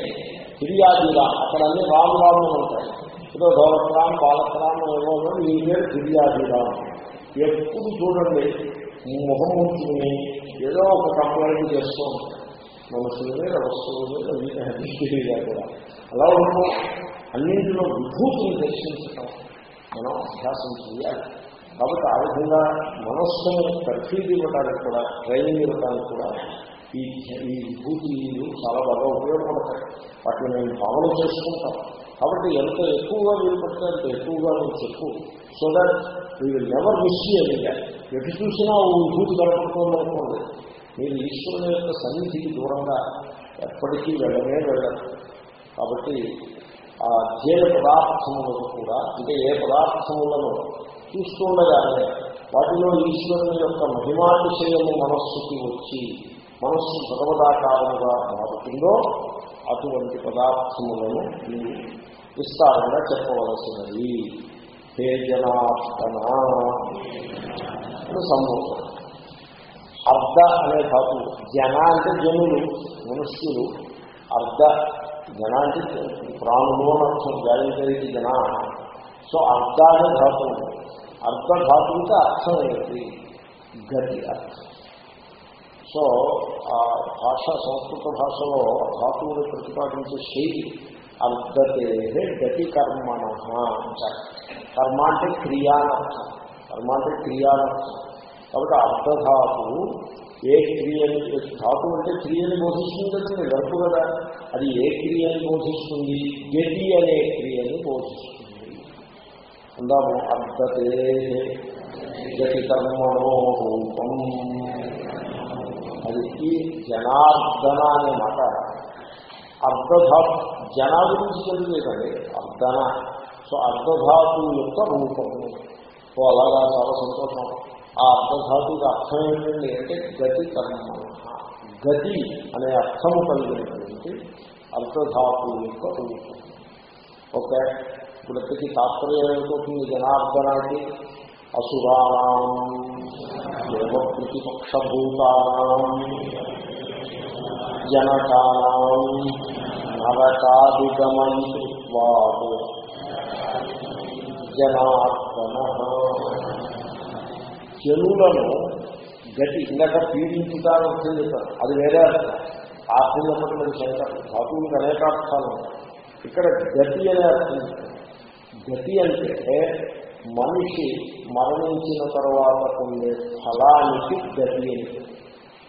ఫిర్యాది రామ్ అక్కడ అన్ని రామ్ రామ్ అని ఉంటాయి ఏదో దౌలత్రామ్ బాలత్రామ్ ఏమో ఈ పేరు ఫిర్యాది రామ్ ఎప్పుడు చూడండి ముఖం ఉంచుకుని ఏదో ఒక కంప్లైంట్ చేస్తూ ఉంటాం మనుషుల మీద వస్తువుల మీద వీటిగా కూడా. అలా ఉంటాం అన్నింటిలో విభూతిని దర్శించటం మనం అభ్యాసం చేయాలి. కాబట్టి ఆ విధంగా మనస్సును తర్ఫీదు ఇవ్వడానికి కూడా ట్రైనింగ్ ఇవ్వడానికి కూడా ఈ ఈ విభూతులు చాలా బాగా ఉపయోగపడతాయి. వాటిని మేము ఫాలో చేసుకుంటాం. కాబట్టి ఎంత ఎక్కువగా వీలు పడితే అంత ఎక్కువగా నువ్వు చెప్పు. So that we will never miss అయ్యా ఎటు చూసినా ఓ విభూతి కనపడుతుంది మీరు ఈశ్వరుని యొక్క సన్నిధికి దూరంగా ఎప్పటికీ వెళ్ళనే వెళ్ళరు. కాబట్టి ఆ ధ్యేయ పదార్థములను కూడా అంటే ఏ పదార్థములను చూస్తుండగానే వాటిలో ఈశ్వరుని యొక్క మహిమాతిశయము మనస్సుకి వచ్చి మనస్సు భగవదాకారముగా మారుతుందో అటువంటి పదార్థములను మీరు విస్తారంగా చెప్పవలసినది. హే జనార్దన. సంబోధన అర్ధ అనే కాదు జన అంటే జనులు మనుష్యులు. అర్ధ జన అంటే ప్రాణులు అని అర్థం జాయించేది జన. సో అర్ధ అనే ధాతు. అర్ధ అర్థం ఏంటి గతి అర్థం. సో ఆ భాష సంస్కృత భాషలో ధాతువుని ప్రతిపాదించే శైలి అర్థతే గతి కర్మణ అంటారు కర్మ అంటే క్రియానర్థం కర్మ అంటే క్రియానర్థం కాబట్టి అర్ధధాతువు ఏ క్రియని ధాతు అంటే క్రియని బోధిస్తుంది గడుపు కదా. అది ఏ క్రియని బోధిస్తుంది? గతి అనే క్రియని బోధిస్తుంది. అందాము అర్ధతే జతి కర్మణో రూపం అది ఈ జనార్దన అనే మాట. అర్ధధాతు జన గురించి తెలియదండి అర్ధన. సో అర్ధధాతు యొక్క రూపము సో అలాగా చాలా సంతోషం. ఆ అర్ధధాతుకి అర్థం ఏంటండి అంటే గతి కర్మ గతి అనే అర్థము కలిగినటువంటి అర్ధధాతు యొక్క రూపం. ఓకే? ఇప్పుడు ప్రతి తాత్పర్యం ఏమిటవుతుంది జనార్దనానికి అసురాణం దేవ ప్రతిపక్షభూతానం జనకానం నరకాదిగమంత్రిత్వాదు జనార్దన. చెరువులను గతి ఇందాక పీడించుతారు చెందుతారు అది వేరే అర్థం. అర్థం శంకర్ ధాతువులకు అనేక అర్థాలు ఇక్కడ గతి అనే అర్థం చెప్పారు. గతి అంటే మనిషి మరణించిన తర్వాత పొందే ఫలానికి గతి అని.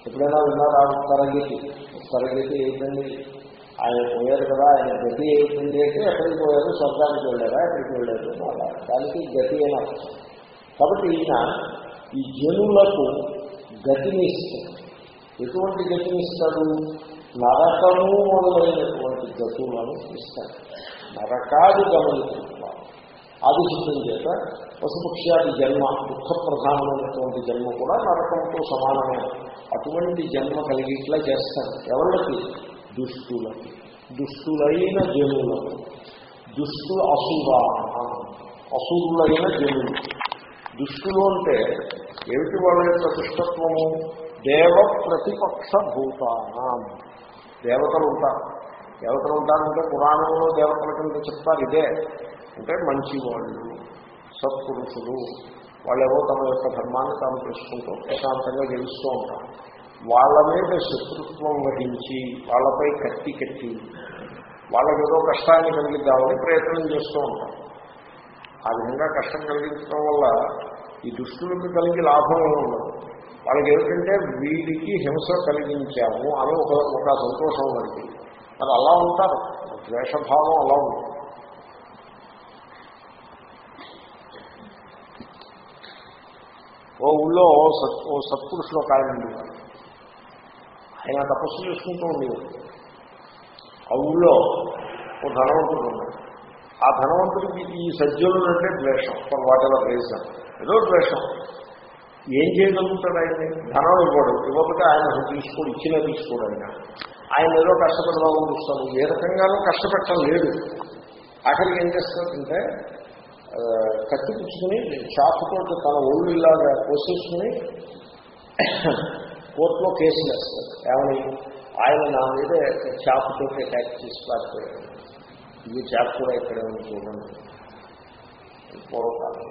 ఎప్పుడైనా విన్నారా? తరగతి. తరగతి ఏంటండి? ఆయన పోయారు కదా ఆయన గతి ఏంటండి అంటే ఎక్కడికి పోయారు స్వర్గానికి వెళ్ళారా ఎక్కడికి వెళ్ళారు అలా. దానికి గతి అని అర్థం. కాబట్టి ఈయన ఈ జనులకు గతిని ఇస్తుంది ఎటువంటి గతిని ఇస్తాడు? నరకము మొదలైనటువంటి గతులను ఇస్తాడు. నరకాది గమనించుకుంటాం ఆది సిద్ధం చేత పశుపక్ష్యాది జన్మ దుఃఖ ప్రధానమైనటువంటి జన్మ కూడా నరకంతో సమానమే. అటువంటి జన్మ కలిగిట్లా చేస్తారు. ఎవరికి దుష్టులకి. దుష్టులైన జనులకు. దుష్టు అసురా అసురులైన జనులు. దుష్టులు అంటే ఏమిటి వాళ్ళ యొక్క దుష్టత్వము? దేవ ప్రతిపక్ష భూతానం. దేవతలు ఉంటారు. దేవతలు ఉంటారంటే పురాణంలో దేవతల కింద చెప్తారు ఇదే. అంటే మంచి వాళ్ళు సత్పురుషులు వాళ్ళేవో తమ యొక్క ధర్మాన్ని తాము తెలుసుకుంటూ ప్రశాంతంగా గెలుస్తూ ఉంటారు. వాళ్ళ మీద శత్రుత్వం వహించి వాళ్ళపై కత్తి కట్టి వాళ్ళకి ఏదో కష్టాన్ని కలిగిద్దామని ప్రయత్నం చేస్తూ ఉంటాం ఆ విధంగా కష్టం కలిగించడం వల్ల ఈ దుష్టులకు కలిగి లాభం ఉండదు. వాళ్ళకి ఏమిటంటే వీడికి హింస కలిగించాము అని ఒక ఒక సంతోషం వాడికి మరి అలా ఉంటారు. ద్వేషభావం అలా ఉంటుంది. ఓ ఊళ్ళో సత్ ఓ సత్పురుషులు ఒక ఆయన ఉండేవారు ఆయన తపస్సు చేసుకుంటూ ఉండేవాడు. ఆ ఊళ్ళో ఓ ధనవంతుడు ఉన్నాడు. ఆ ధనవంతుడికి ఈ సజ్జలు అంటే ద్వేషం. ఫర్ వాట్ ఎవర్ రీజన్ ఏదో ద్వేషం. ఏం చేయగలుగుతాడు ఆయన ధనం ఇవ్వడు. ఇవ్వకపోతే ఆయన అసలు తీసుకోడు. ఇచ్చినా తీసుకోడు ఆయన. ఆయన ఏదో కష్టపడదామని చూస్తాడు ఏ రకంగానూ కష్టపెట్టడం లేదు. ఆఖరికి ఏం చేస్తాడంటే కత్తి పుచ్చుకుని షాపుతో తన ఒళ్ళు ఇలాగా కోసేసుకుని కోర్టులో కేసు వేస్తాడు. ఏమని? ఆయన నా మీద షాపుతో అటాక్ చేసి పారిపోయాడు ఇది చాప్ కూడా ఇక్కడే ఉంది చూడండి. పూర్వకాలం.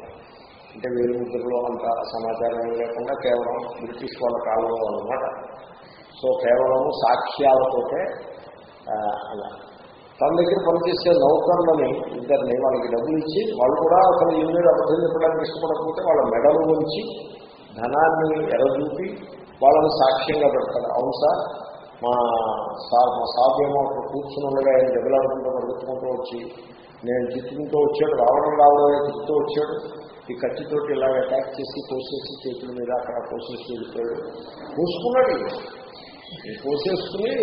అంటే వేరు ముద్రలో అంత సమాచారం లేకుండా కేవలం బ్రిటిష్ వాళ్ళ కాలంలో అనమాట సో కేవలము సాక్ష్యాలతోటే అలా. తన దగ్గర పనిచేసే నౌకర్లని ఇద్దరిని వాళ్ళకి డబ్బులు ఇచ్చి వాళ్ళు కూడా అసలు ఈ మీద అబద్ధం చెప్పడానికి ఇష్టపడకపోతే వాళ్ళ మెడలు ఉంచి ధనాన్ని ఎరదూపి వాళ్ళని సాక్ష్యంగా పెడతారు. అవును సార్ మా సార్ మా సాధ్యమో అక్కడ కూర్చుని ఉండగా ఆయన దెబ్బలాడుకుంటూ పరిగెత్తుకుంటూ వచ్చి నేను తిట్టుకుంటూ వచ్చాడు రావడం రావడమే తిప్పుతూ వచ్చాడు. ఈ కత్తితోటి ఇలా అటాక్ చేసి కోసేసి చేతుల మీద అక్కడ కోసేసి వెళ్ళిపోయాడు కూసుకున్నాడు కోసేసుకుని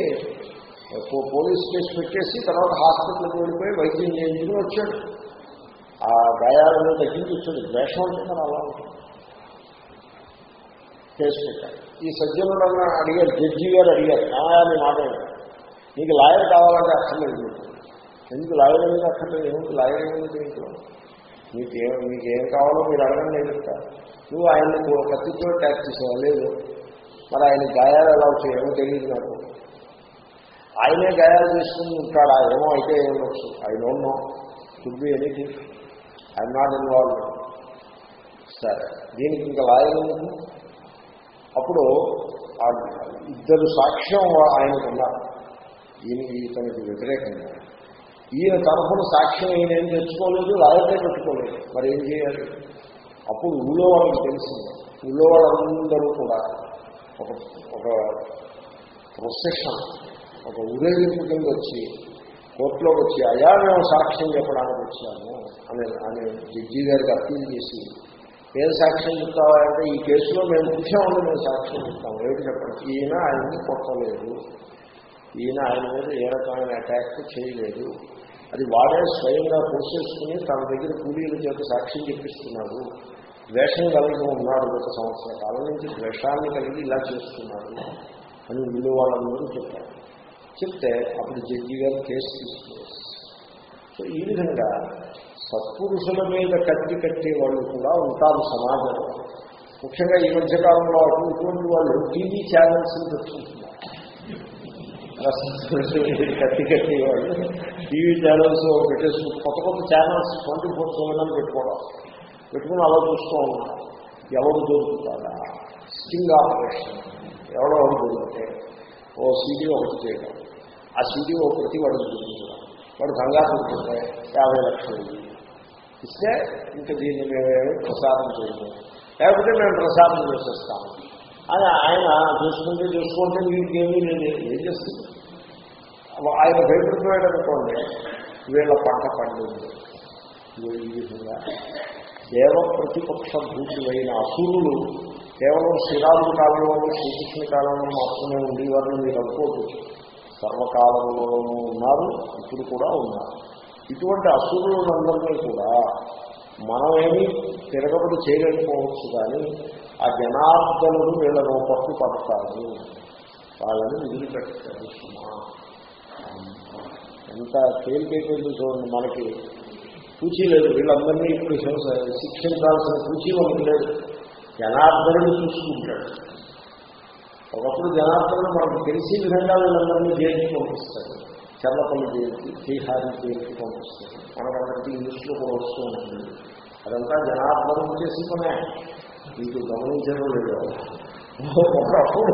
పో- పోలీస్ కేసు పెట్టేసి తర్వాత హాస్పిటల్కి వెళ్ళిపోయి వైద్యం చేయించుకుని వచ్చాడు ఆ గాయాలను తగ్గించి వచ్చాడు ద్వేషం అంటే మరి అలా ఉంటుంది కేసు పెట్టారు ఈ సజ్జనుడు అన్న అడిగారు జడ్జి గారు అడిగారు అని మాట్లాడారు నీకు లాయర్ కావాలంటే అక్కర్లేదు మీకు. ఎందుకు లాయర్ అనేది అక్కర్లేదు ఏమిటి లాయర్ ఏమిటి ఇంట్లో మీకు ఏం మీకు ఏం కావాలో మీరు అడగండి నేను చెప్తా నువ్వు ఆయన్ని కో- కత్తితో ట్యాక్ చేసావు లేదు మరి ఆయన గాయాలు ఎలా వచ్చాయి ఏమో తెలియదు నాకు. ఆయనే గాయాలు చేసుకుని ఉంటాడా ఏమో అయితే ఏమొచ్చు I don't know could be anything I'm not involve సరే దీనికి ఇంకా లాయర్ ఎందుకు? అప్పుడు ఇద్దరు సాక్ష్యం ఆయనకు ఉన్నారు. ఈయన ఇతనికి వ్యతిరేకంగా. ఈయన తరఫున సాక్ష్యం ఈయన ఏం తెచ్చుకోలేదు లాయర్నే పెట్టుకోలేదు. మరి ఏం చేయాలి? అప్పుడు ఊళ్ళో వాళ్ళకి తెలిసింది. ఊళ్ళో వాళ్ళందరూ కూడా ఒక ఒక ప్రొసెషన్ ఒక ఊరేగింపు కింద వచ్చి కోర్టులోకి వచ్చి అయా మేము సాక్ష్యం చెప్పడానికి వచ్చాము అని అని జడ్జి గారికి అప్పీల్ చేసి ఏం సాక్ష్యం చెప్తావా? అంటే ఈ కేసులో మేము కూర్చోమని మేము సాక్ష్యం చెప్తాము. ఏమిటి చెప్పండి? ఈయన ఆయన్ని కొట్టలేదు. ఈయన ఆయన మీద ఏ రకమైన అటాక్ చేయలేదు. అది వాడే స్వయంగా పోసేసుకుని తన దగ్గర కూలీల చేత సాక్ష్యం చెప్పిస్తున్నాడు. ద్వేషం కలిగి ఉన్నాడు గత సంవత్సర కాలం నుంచి ద్వేషాన్ని కలిగి ఇలా చేస్తున్నాడు అని వీళ్ళు వాళ్ళందరూ చెప్పారు. చెప్తే అప్పుడు జడ్జి గారు కేసు తీసుకున్నారు సో ఈ విధంగా సత్పురుషుల మీద కట్టి కట్టే వాళ్ళు కూడా ఉంటారు సమాజంలో. ముఖ్యంగా ఈ మధ్య కాలంలో అటు ఇటువంటి వాళ్ళు టీవీ ఛానల్స్ పెట్టుకుంటున్నారు. కట్టి మీద కట్టే వాళ్ళు టీవీ ఛానల్స్ పెట్టేసుకుంటూ కొత్త కొత్త ఛానల్స్ ట్వంటీ ఫోర్ సెవెన్ అని పెట్టుకోవడం. పెట్టుకుని అలా చూస్తూ ఉన్నాం. ఎవరు దొరుకుతారా స్టింగ్ ఆపరేషన్. ఎవరో ఎవరు దొరికితే ఓ సీడీ ఒకటి చేయడం ఆ సీడీ ఒక ప్రతి వాడికి చూపించడం వాడు కంగారు చూస్తుంటే యాభై లక్షలు ఇస్తే ఇంకా దీన్ని మేము ప్రసాదం చేయము లేకపోతే మేము ప్రసాదం చేసేస్తాము అని ఆయన చూసుకుంటే చూసుకుంటే వీటికి నేను ఏం చేస్తుంది? ఆయన భయపడిపోయాడు అనుకోండి వీళ్ళ పంట పండింది. ఈ విధంగా. దేవ ప్రతిపక్ష భూతులైన అసురులు కేవలం శ్రీరాముడి కాలంలో శ్రీకృష్ణ కాలంలో మాత్రమే ఉండేవారిని మీరు అనుకోవచ్చు. సర్వకాలంలోనూ ఉన్నారు ఇప్పుడు కూడా ఉన్నారు. ఇటువంటి అసురులందరినీ కూడా మనమేమి తిరగబడి చేయలేకపోవచ్చు కానీ ఆ జనార్దనుడు వీళ్ళను పట్టు పడతారు వాళ్ళని పెట్టారు సుమా. ఎంత తేలికైపోయింది చూడండి మనకి. పూచి లేదు. వీళ్ళందరినీ ఇప్పుడు శిక్షించాల్సిన పూచి మనకు లేదు. జనార్దనుడు చూసుకుంటాడు. ఒకప్పుడు జనార్దనుడు మనకు తెలిసే విధంగా వీళ్ళందరినీ జైలుకి పంపిస్తాడు. చల్లపల్లి జైలుకి శ్రీహారి జైలుకి పంపిస్తాడు. మనకందరికీ ఇంగ్లీష్లో కూడా వస్తూ ఉంటుంది. అదంతా జనార్దనం చేసి పనే. మీకు గమనించడం లేదు. ఒకప్పుడు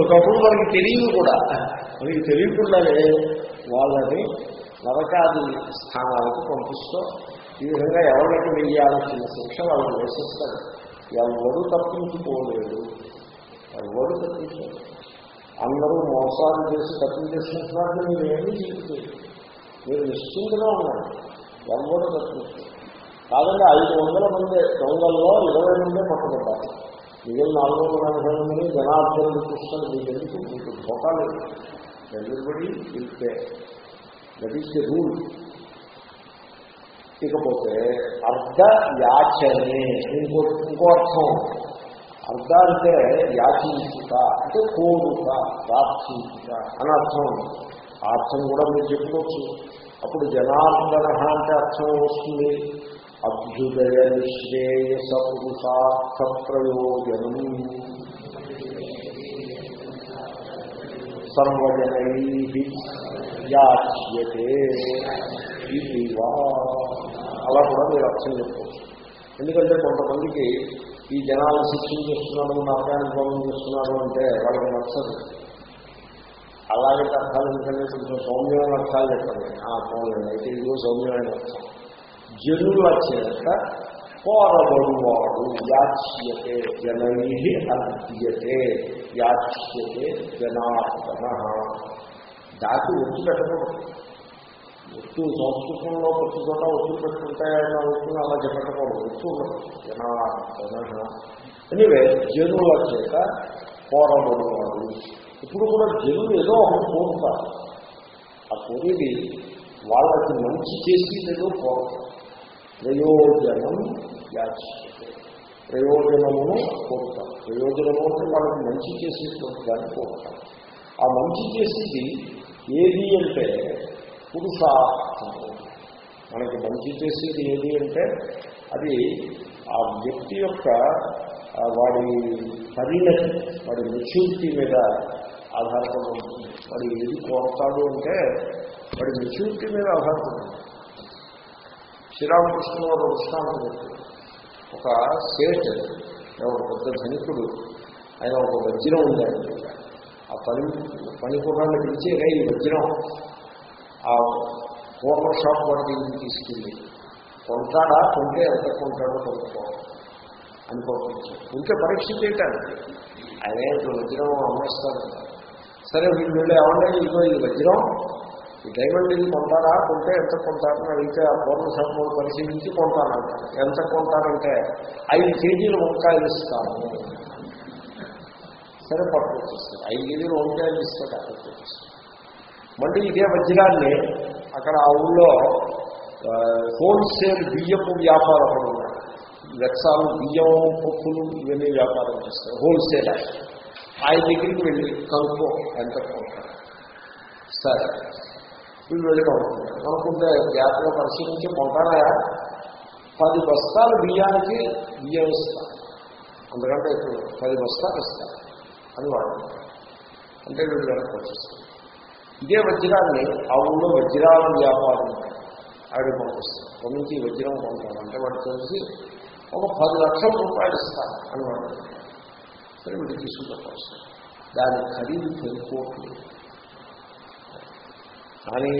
ఒకప్పుడు మనకి తెలియదు కూడా. మనకి తెలియకుండానే వాళ్ళని నరకాది స్థానాలకు పంపిస్తూ ఈ విధంగా ఎవరికి వెయ్యాల్సిన శిక్ష వాళ్ళని వేసిస్తారు. ఎవరు తప్పించుకోలేదు. ఎవరు తప్పించారు అందరూ మోసాలు చేసి తప్పించేసినట్టు మీరు ఏమీ చేయలేదు మీరు నిశ్చింతగా ఉన్నారు. ఎవరు తప్పించారు కాదండి ఐదు వందల మంది దొంగల్లో ఇరవై మందే పట్టుకుంటారు మిగిలిన నాలుగు వందల నలభై మంది జనార్దనుడు చూస్తారు. మీకు ఎందుకు? మీకు భోకాలు ఎవ్రీబడి ఇల్పే దట్ ఈస్ ది రూల్ ఇకపోతే అర్ధ యాచనే ఇంకో ఇంకో అర్థం అర్ధ అంటే యాచించుట అంటే కోరుట ప్రార్థించుట అని అర్థం ఆ అర్థం కూడా మీరు చెప్పుకోవచ్చు అప్పుడు జనార్దన అంటే అర్థం వస్తుంది అభ్యుదయ నిశ్రేయస పురుషార్థ ప్రయోజనం సర్వజనై యాచ్యతే ఇది వా. అలా కూడా మీరు అర్థం చెప్పుకోవచ్చు ఎందుకంటే కొంతమందికి ఈ జనాలను శిక్షించేస్తున్నాడు నరకానికి భోగం చేస్తున్నాడు అంటే వాళ్ళకి నచ్చదు. అలాగే అర్థాలు ఎందుకంటే కొంచెం సౌమ్యమైన అర్థాలు చెప్పండి. ఆ పోలేదు అయితే ఇదిగో సౌమ్యమైన అర్థం జనుల చేత కోరబడువాడు యాచ్యతే జనై అర్థ్యతే యాచ్యతే జనార్దన. దాటి ఒత్తి పెట్టకూడదు. ఒత్తు సంస్కృతంలో ప్రతి చోట ఒత్తులు పెట్టుకుంటాయని ఒత్తులు అలా చెప్పకూడదు. ఒత్తు ఉండదు. జనార్దన ఎనివే జనుల చేత కోరబడువాడు ఇప్పుడు కూడా జనులు ఏదో ఒకటి కోరుతారు ఆ కోరిది వాళ్ళకి మంచి చేసి ఏదో కోరుతారు ప్రయోజనం యాచిస్తే. ప్రయోజనమును కోరుతారు ప్రయోజనము అంటే వాళ్ళకి మంచి చేసేటువంటి దాన్ని కోరుతారు ఆ మంచి చేసేది ఏది అంటే పురుషార్థము మనకి మంచి చేసేది ఏది అంటే అది ఆ వ్యక్తి యొక్క వాడి పరిణతి వాడి మెచ్యూరిటీ మీద ఆధారపడి ఉంటుంది. వాడు ఏది కోరుతాడు అంటే వాడి మెచ్యూరిటీ మీద ఆధారపడి ఉంటుంది. శ్రీరామకృష్ణ వారు దృష్టాంతం ఒక సేట్ ఒక పెద్ద ధనికుడు ఆయన ఒక వజ్రం ఉందండి ఆ పని పని కుర్రాన్ని పిలిచి "రే, ఈ వజ్రం ఆ పూర్వ షాప్ వాడికి తీసుకెళ్ళి? కొంటాడా? కొంటే ఎంత కొంటాడో కొనుక్కో అనుకోవచ్చు ఇంకా పరీక్ష చేయటానికి ఆయన వజ్రం అమ్మేస్తాడు సరే వీళ్ళు వెళ్ళి ఏమంటే ఇదిగో ఈ వజ్రం ఈ డైమండ్ ఇది కొంటారా కొంటే ఎంత కొంటారని అడిగితే ఆ పూర్ణ సంపూర్ణ పరిశీలించి కొంటానంటారు ఎంత కొంటారంటే ఐదు కేజీలు వంకాయలు ఇస్తాను. సరే పట్టుకొచ్చేస్తారు ఐదు కేజీలు వంకాయలు ఇస్తాడు అక్కడికి వచ్చేస్తాడు మళ్ళీ ఇదే వజ్రాన్ని అక్కడ ఆ ఊళ్ళో హోల్సేల్ బియ్యపు వ్యాపారం ఉన్నాడు లక్షాలు బియ్యం పప్పులు ఇవన్నీ వ్యాపారం చేస్తారు హోల్సేల్. ఆయన దగ్గరికి వెళ్ళి కనుక్కో ఎంత కొంటారు సరే. వీళ్ళు వెళ్ళి కొనుక్కుంటారు. కొనుక్కుంటే జాగ్రత్తగా పరిశీలించి కొంటారా? పది బస్తాలు బియ్యానికి బియ్యం ఇస్తారు. అందుకంటే ఇప్పుడు పది బస్తాలు ఇస్తారు. అని వాడు అంటే వీడు వెనక్కి వచ్చేస్తారు ఇదే వజ్రాన్ని ఆ ఊళ్ళో వజ్రాల వ్యాపారం ఆవిడ పంపిస్తారు పంపించి వజ్రం కొంటారు అంటే వాడు తెలిసి ఒక పది లక్షల రూపాయలు ఇస్తాను అని వాడు సరే వీడు తీసుకుంటారు దాని ఖరీదు పది కానీ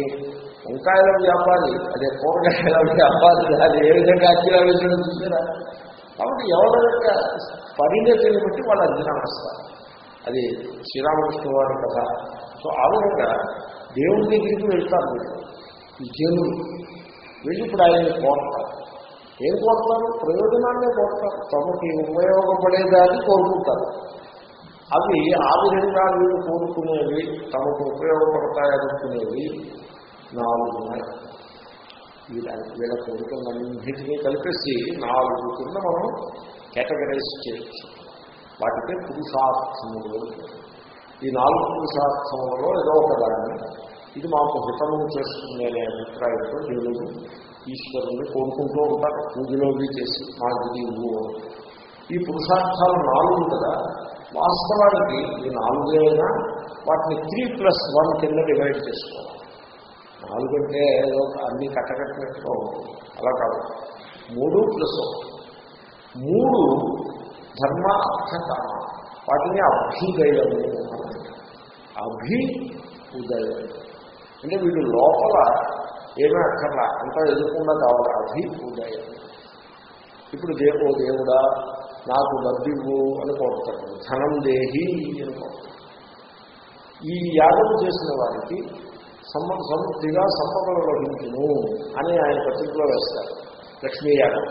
వంకాయల వ్యాపారి అదే కూరగాయల వ్యాపారి అది ఏ విధంగా అచ్చిరా వేసడం చూసారా? కాబట్టి ఎవరి యొక్క పరిణతిని బట్టి వాళ్ళు అర్జునం వస్తారు. అది శ్రీరామకృష్ణ వారి కథ. సో ఆ విధంగా దేవుడి దగ్గరికి వెళ్తారు వీళ్ళు. ఈ జనులు. వెళ్ళి ఇప్పుడు ఆయన్ని కోరుతారు ఏం కోరుతారు ప్రయోజనాన్నే కోరుతారు తమకి ఉపయోగపడేదాన్ని కోరుకుంటారు. అవి ఆ విధంగా వీళ్ళు కోరుకునేవి తమకు ఉపయోగపడతాయనుకునేవి నాలుగు ఉన్నాయి. వీళ్ళ వీళ్ళ కోరికలన్నింటినీ కలిపేసి నాలుగు కింద మనం కేటగరైజ్ చేయొచ్చు. వాటికే పురుషార్థములు. ఈ నాలుగు పురుషార్థములలో ఏదో ఒకదాన్ని. ఇది మాకు హితము చేస్తుంది అనే అభిప్రాయంతో దేవుడు ఈశ్వరుణ్ణి కోరుకుంటూ ఉంటారు పూజలోకి చేసి మాకు ఇది ఇవ్వు ఈ పురుషార్థాలు నాలుగు కదా. వాస్తవానికి ఈ నాలుగు అయినా వాటిని త్రీ ప్లస్ వన్ కింద డివైడ్ చేసుకోవాలి. నాలుగు అంటే ఏదో అన్ని కట్టకట్టినట్టు అలా కాదు. మూడు ప్లస్ ఒకటి. మూడు ధర్మ అర్థ వాటిని అభ్యుదయము అభి ఉదయం. అంటే వీళ్ళు లోపల ఏమీ అక్కర్లా. అంతా ఎదుర్కొండా కావాలి. అభి ఉదయం. ఇప్పుడు దేవో దేవుడా నాకు డబ్బివ్వు అని కోరుతాడు ధనం దేహి అని ఈ యాగం చేసిన వారికి సమ్మ సమృద్ధిగా సంపదలు లభించును అని ఆయన పత్రికలో వేస్తారు. లక్ష్మీ యాగం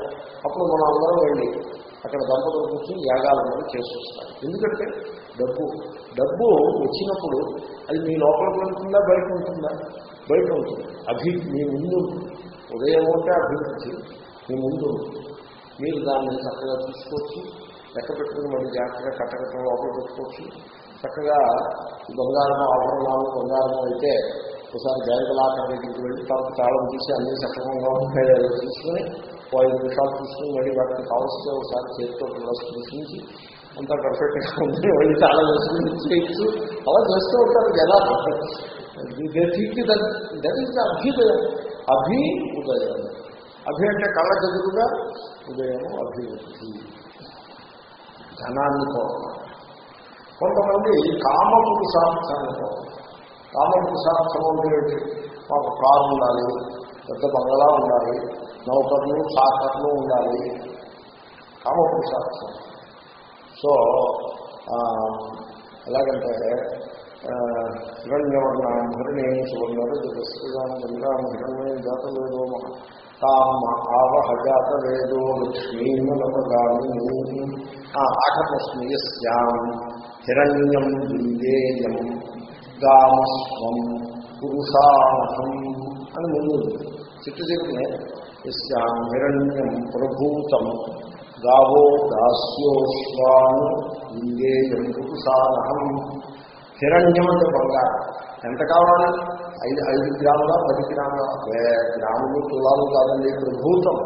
అప్పుడు మనం అందరం వెళ్ళి అక్కడ దంపతులు కూర్చొని యాగాలు చేసి వస్తారు ఎందుకంటే డబ్బు డబ్బు వచ్చినప్పుడు అది మీ లోపలికి ఉంటుందా బయట ఉంటుందా? బయట ఉంటుంది. అభి మీ ముందు ఉదయం ఉంటే అభివృద్ధి మీ ముందు మీరు దాన్ని చక్కగా తీసుకోవచ్చు లెక్క పెట్టుకుని మళ్ళీ జాగ్రత్తగా కట్టకట్టడం లోపల పెట్టుకోవచ్చు. చక్కగా బంగారం ఆభరణాలు బంగారం అయితే ఒకసారి బ్యాంకు లాకర్ దగ్గరికి వెళ్ళి తర్వాత తాళం తీసి అన్ని సక్రమంగా ఉంటాయో తీసుకుని ఓ ఐదు నిమిషాలు చూసుకుని మళ్ళీ వాటికి కావాల్సిన ఒకసారి చేతితో గ్లాస్ చూసించి అంతా పర్ఫెక్ట్గా ఉంది మళ్ళీ తాళం వేసుకుని చేయొచ్చు అలా చేస్తూ ఉంటారు జనాలు. That is అభ్యుదయం. అభి ఉదయం అభి అంటే కళ్ళ ఎదురుగా ఉదయం అభివృద్ధి. ధనాన్ని కోరడం. కొంతమంది కామ పురుషార్థాన్ని కోరడం. కామ పురుషార్థం అంటే ఏంటి? మాకు కారు ఉండాలి పెద్ద బంగళా ఉండాలి నౌకర్లు సాకర్లు ఉండాలి. కామ పురుషార్థం సో ఆ, ఎలాగంటే హిరణ్యవర్ణ హిరణ్య సువర్ణరు జగస్సుగానం హిరణ్య జాత వేదో తామ ఆవహ జాత వేదో లక్ష్మీమనపగామి యస్యాం హిరణ్యం విందేయం గామస్వం పురుషాహం అని ముందు చిట్టు చిట్టునే యస్యాం హిరణ్యం ప్రభూతం గావో దాస్యోశ్వాను ఇంగేయం సాధనం హిరణ్యం అంటే బంగారం ఎంత కావాలి? ఐదు ఐదు గ్రాముల పది గ్రాముల? గ్రాములు తులాలు కాదండి ప్రభూతం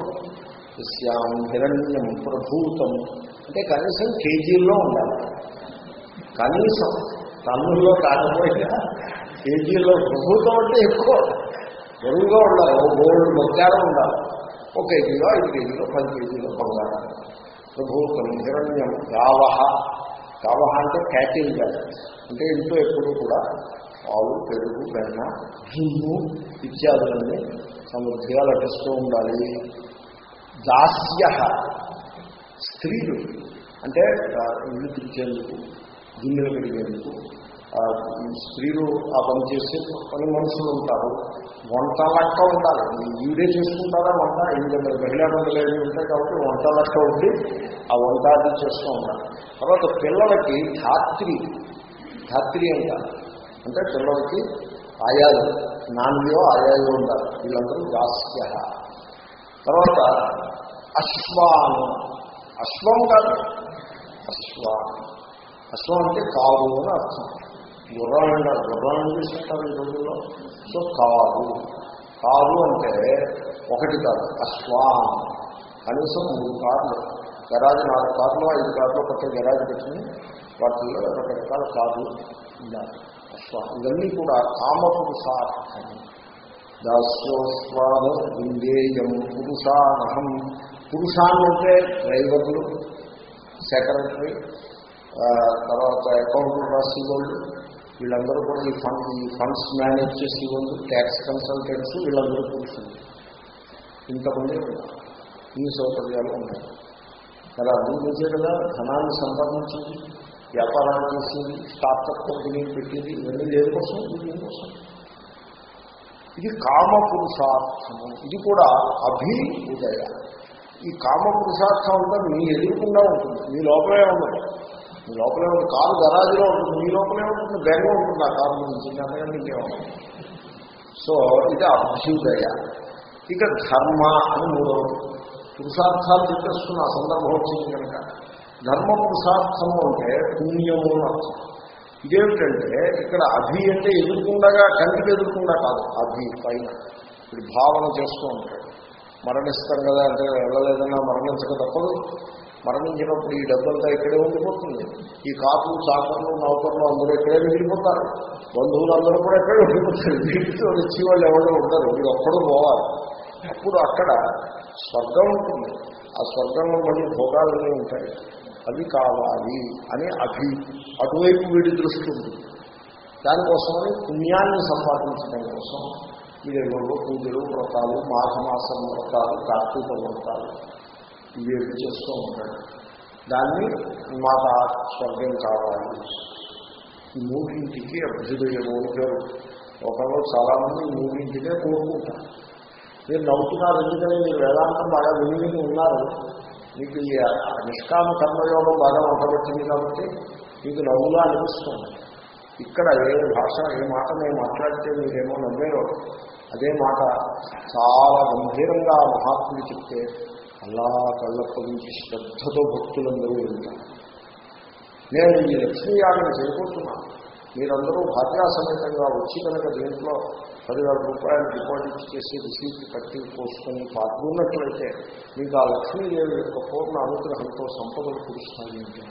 ఇస్యాం హిరణ్యం ప్రభూతం అంటే కనీసం కేజీల్లో ఉండాలి. కనీసం టన్నుల్లో కాకపోయినా కేజీల్లో ప్రభూతం అంటే ఎక్కువ. బరువుగా ఉండాలి. ఓ గోల్డ్ బంగారం ఉండాలి. ఒక కేజీలో ఐదు కేజీలో పది కేజీలో బంగారం. ప్రభుత్వం హిరణ్యం గావహ గావహ అంటే క్యాటిల్ బ్యాలెన్స్ అంటే ఇంట్లో ఎప్పుడూ కూడా ఆవు పెరుగు వెన్న జిమ్ము ఇత్యాదులన్నీ సమృద్ధిగా లభిస్తూ ఉండాలి. దాస్య స్త్రీలు. అంటే ఇల్లు పిలిచేందుకు గిన్నెలు పెరిగేందుకు స్త్రీలు ఆ పని చేసే పని మనుషులు ఉంటారు. వంట లెక్క ఉండాలి. ఈవిడే చేసుకుంటారా వంట? ఎందుకంటే మహిళా మండలి ఏమి ఉంటాయి కాబట్టి వంట లెక్క ఉండి ఆ వంట అది చేస్తూ ఉంటారు. తర్వాత పిల్లలకి ధాత్రి ధాత్రి అంటారు. అంటే పిల్లలకి ఆయాలు నాన్నయో ఆయాలు ఉండాలి. వీళ్ళందరూ దాస్య. తర్వాత అశ్వాను. అశ్వం కాదు. అశ్వాన్. అశ్వం అంటే కావు అని అర్థం. గుర్రం అంటారు గుర్రం ఏం తీసుకుంటారు ఈ రోజుల్లో. సో కారు కారు అంటే ఒకటి కాదు అశ్వాన్. కనీసం మూడు కార్లు. గరాజ్ నాలుగు కార్లు ఐదు కార్లు కొత్త గరాజ్ పెట్టుకుని వాటిల్లో రకరకాల కార్లు ఉండాలి. అశ్వాన్. ఇవన్నీ కూడా కామపురుషార్థం దాస్యోస్వాను ఇందేయం పురుషానహం. పురుషాన్నంటే డ్రైవర్లు సెక్రటరీ ఆ, తర్వాత అకౌంట్లు రాసేవాళ్ళు వీళ్ళందరూ కూడా ఈ ఫండ్ ఈ ఫండ్స్ మేనేజ్ చేసేవాళ్ళు ట్యాక్స్ కన్సల్టెంట్స్ వీళ్ళందరూ పురుషులు ఇంతమంది ఈ సౌకర్యాలు ఉన్నాయి. మరి అభివృద్ధి చేసే కదా ధనాన్ని సంపాదించింది వ్యాపారాలు చేసింది స్టార్ట్అప్ కంపెనీలు పెట్టింది ఇవన్నీ దేనికోసం? ఇది ఇది కామ పురుషార్థము ఇది కూడా అభి ఉదయ ఈ కామ పురుషార్థం అంతా మీ ఎదురుకుండా ఉంటుంది. మీ లోపలే ఉండదు మీ లోపలే ఉంటుంది. కారు గరాజీలో ఉంటుంది. మీ లోపలే ఉంటుంది. బెంగ ఉంటుంది ఆ కారు నుంచి. అంతకంటే ఇంకేముంటుంది సో ఇది అభ్యుదయ. ఇక ధర్మ అని మూడవది పురుషార్థాలు చెప్పేస్తున్న ఆ సందర్భం వచ్చింది కనుక. ధర్మ పురుషార్థము అంటే పుణ్యము అర్థం. ఇదేమిటంటే ఇక్కడ అభి అంటే ఎదుర్కొండగా కంటికి ఎదుర్కొండా కాదు. అభి పైన. ఇప్పుడు భావన చేస్తూ ఉంటాడు. మరణిస్తాం కదా అంటే వెళ్ళలేదన్నా మరణించక తప్పదు. మరణించినప్పుడు ఈ డబ్బంతా ఇక్కడే ఉండిపోతుంది. ఈ కాపు చాకర్లు నౌకర్లు అందరూ ఎక్కడే మిగిలిపోతారు. బంధువులు అందరూ కూడా ఎక్కడే ఉండిపోతారు. వీటితో వచ్చి వాళ్ళు ఎవరో ఉంటారు. మీరు ఒక్కడూ పోవాలి. అప్పుడు అక్కడ స్వర్గం ఉంటుంది. ఆ స్వర్గంలో మళ్ళీ భోగాలన్నీ ఉంటాయి. అవి కావాలి అని అభి. అటువైపు వీడి దృష్టి ఉంటుంది దానికోసమని పుణ్యాన్ని సంపాదించడం కోసం వీడేవో పూజలు వ్రతాలు మాఘమాసం వ్రతాలు కార్తీక వ్రతాలు. ఇవేవి చేస్తూ ఉంటాడు. దాన్ని మాత స్వర్గం కావాలి. ఈ మూడింటికి అభ్యుదయం అని పేరు చాలామంది ఈ మూడింటినే కోరుకుంటారు. మీరు నవ్వుతున్నారు ఎందుకని? మీరు వేదాంతం బాగా విని ఉన్నారు. మీకు ఈ నిష్కామ కర్మయోగం బాగా ఉండబట్టింది కాబట్టి మీకు నవ్వులా అనిపిస్తుంది. ఇక్కడ ఏ భాష ఏ మాట మేము మాట్లాడితే మీరేమో నవ్వారో అదే మాట చాలా గంభీరంగా మహాత్ములు చెప్తే అలా కళ్ళకు నుంచి శ్రద్ధతో భక్తులందరూ వింటారు. నేను ఈ లక్ష్మీయాగం చేయబోతున్నాను. మీరందరూ భాగ్యాసమేతంగా వచ్చి కనుక దీంట్లో పదివేల రూపాయలు డిపాజిట్ చేసి రిసీప్ట్ కట్టి పోసుకొని పాల్గొన్నట్లయితే మీకు ఆ లక్ష్మీదేవి యొక్క పూర్ణ అనుగ్రహంతో సంపదలు కురుస్తాయి అంటే.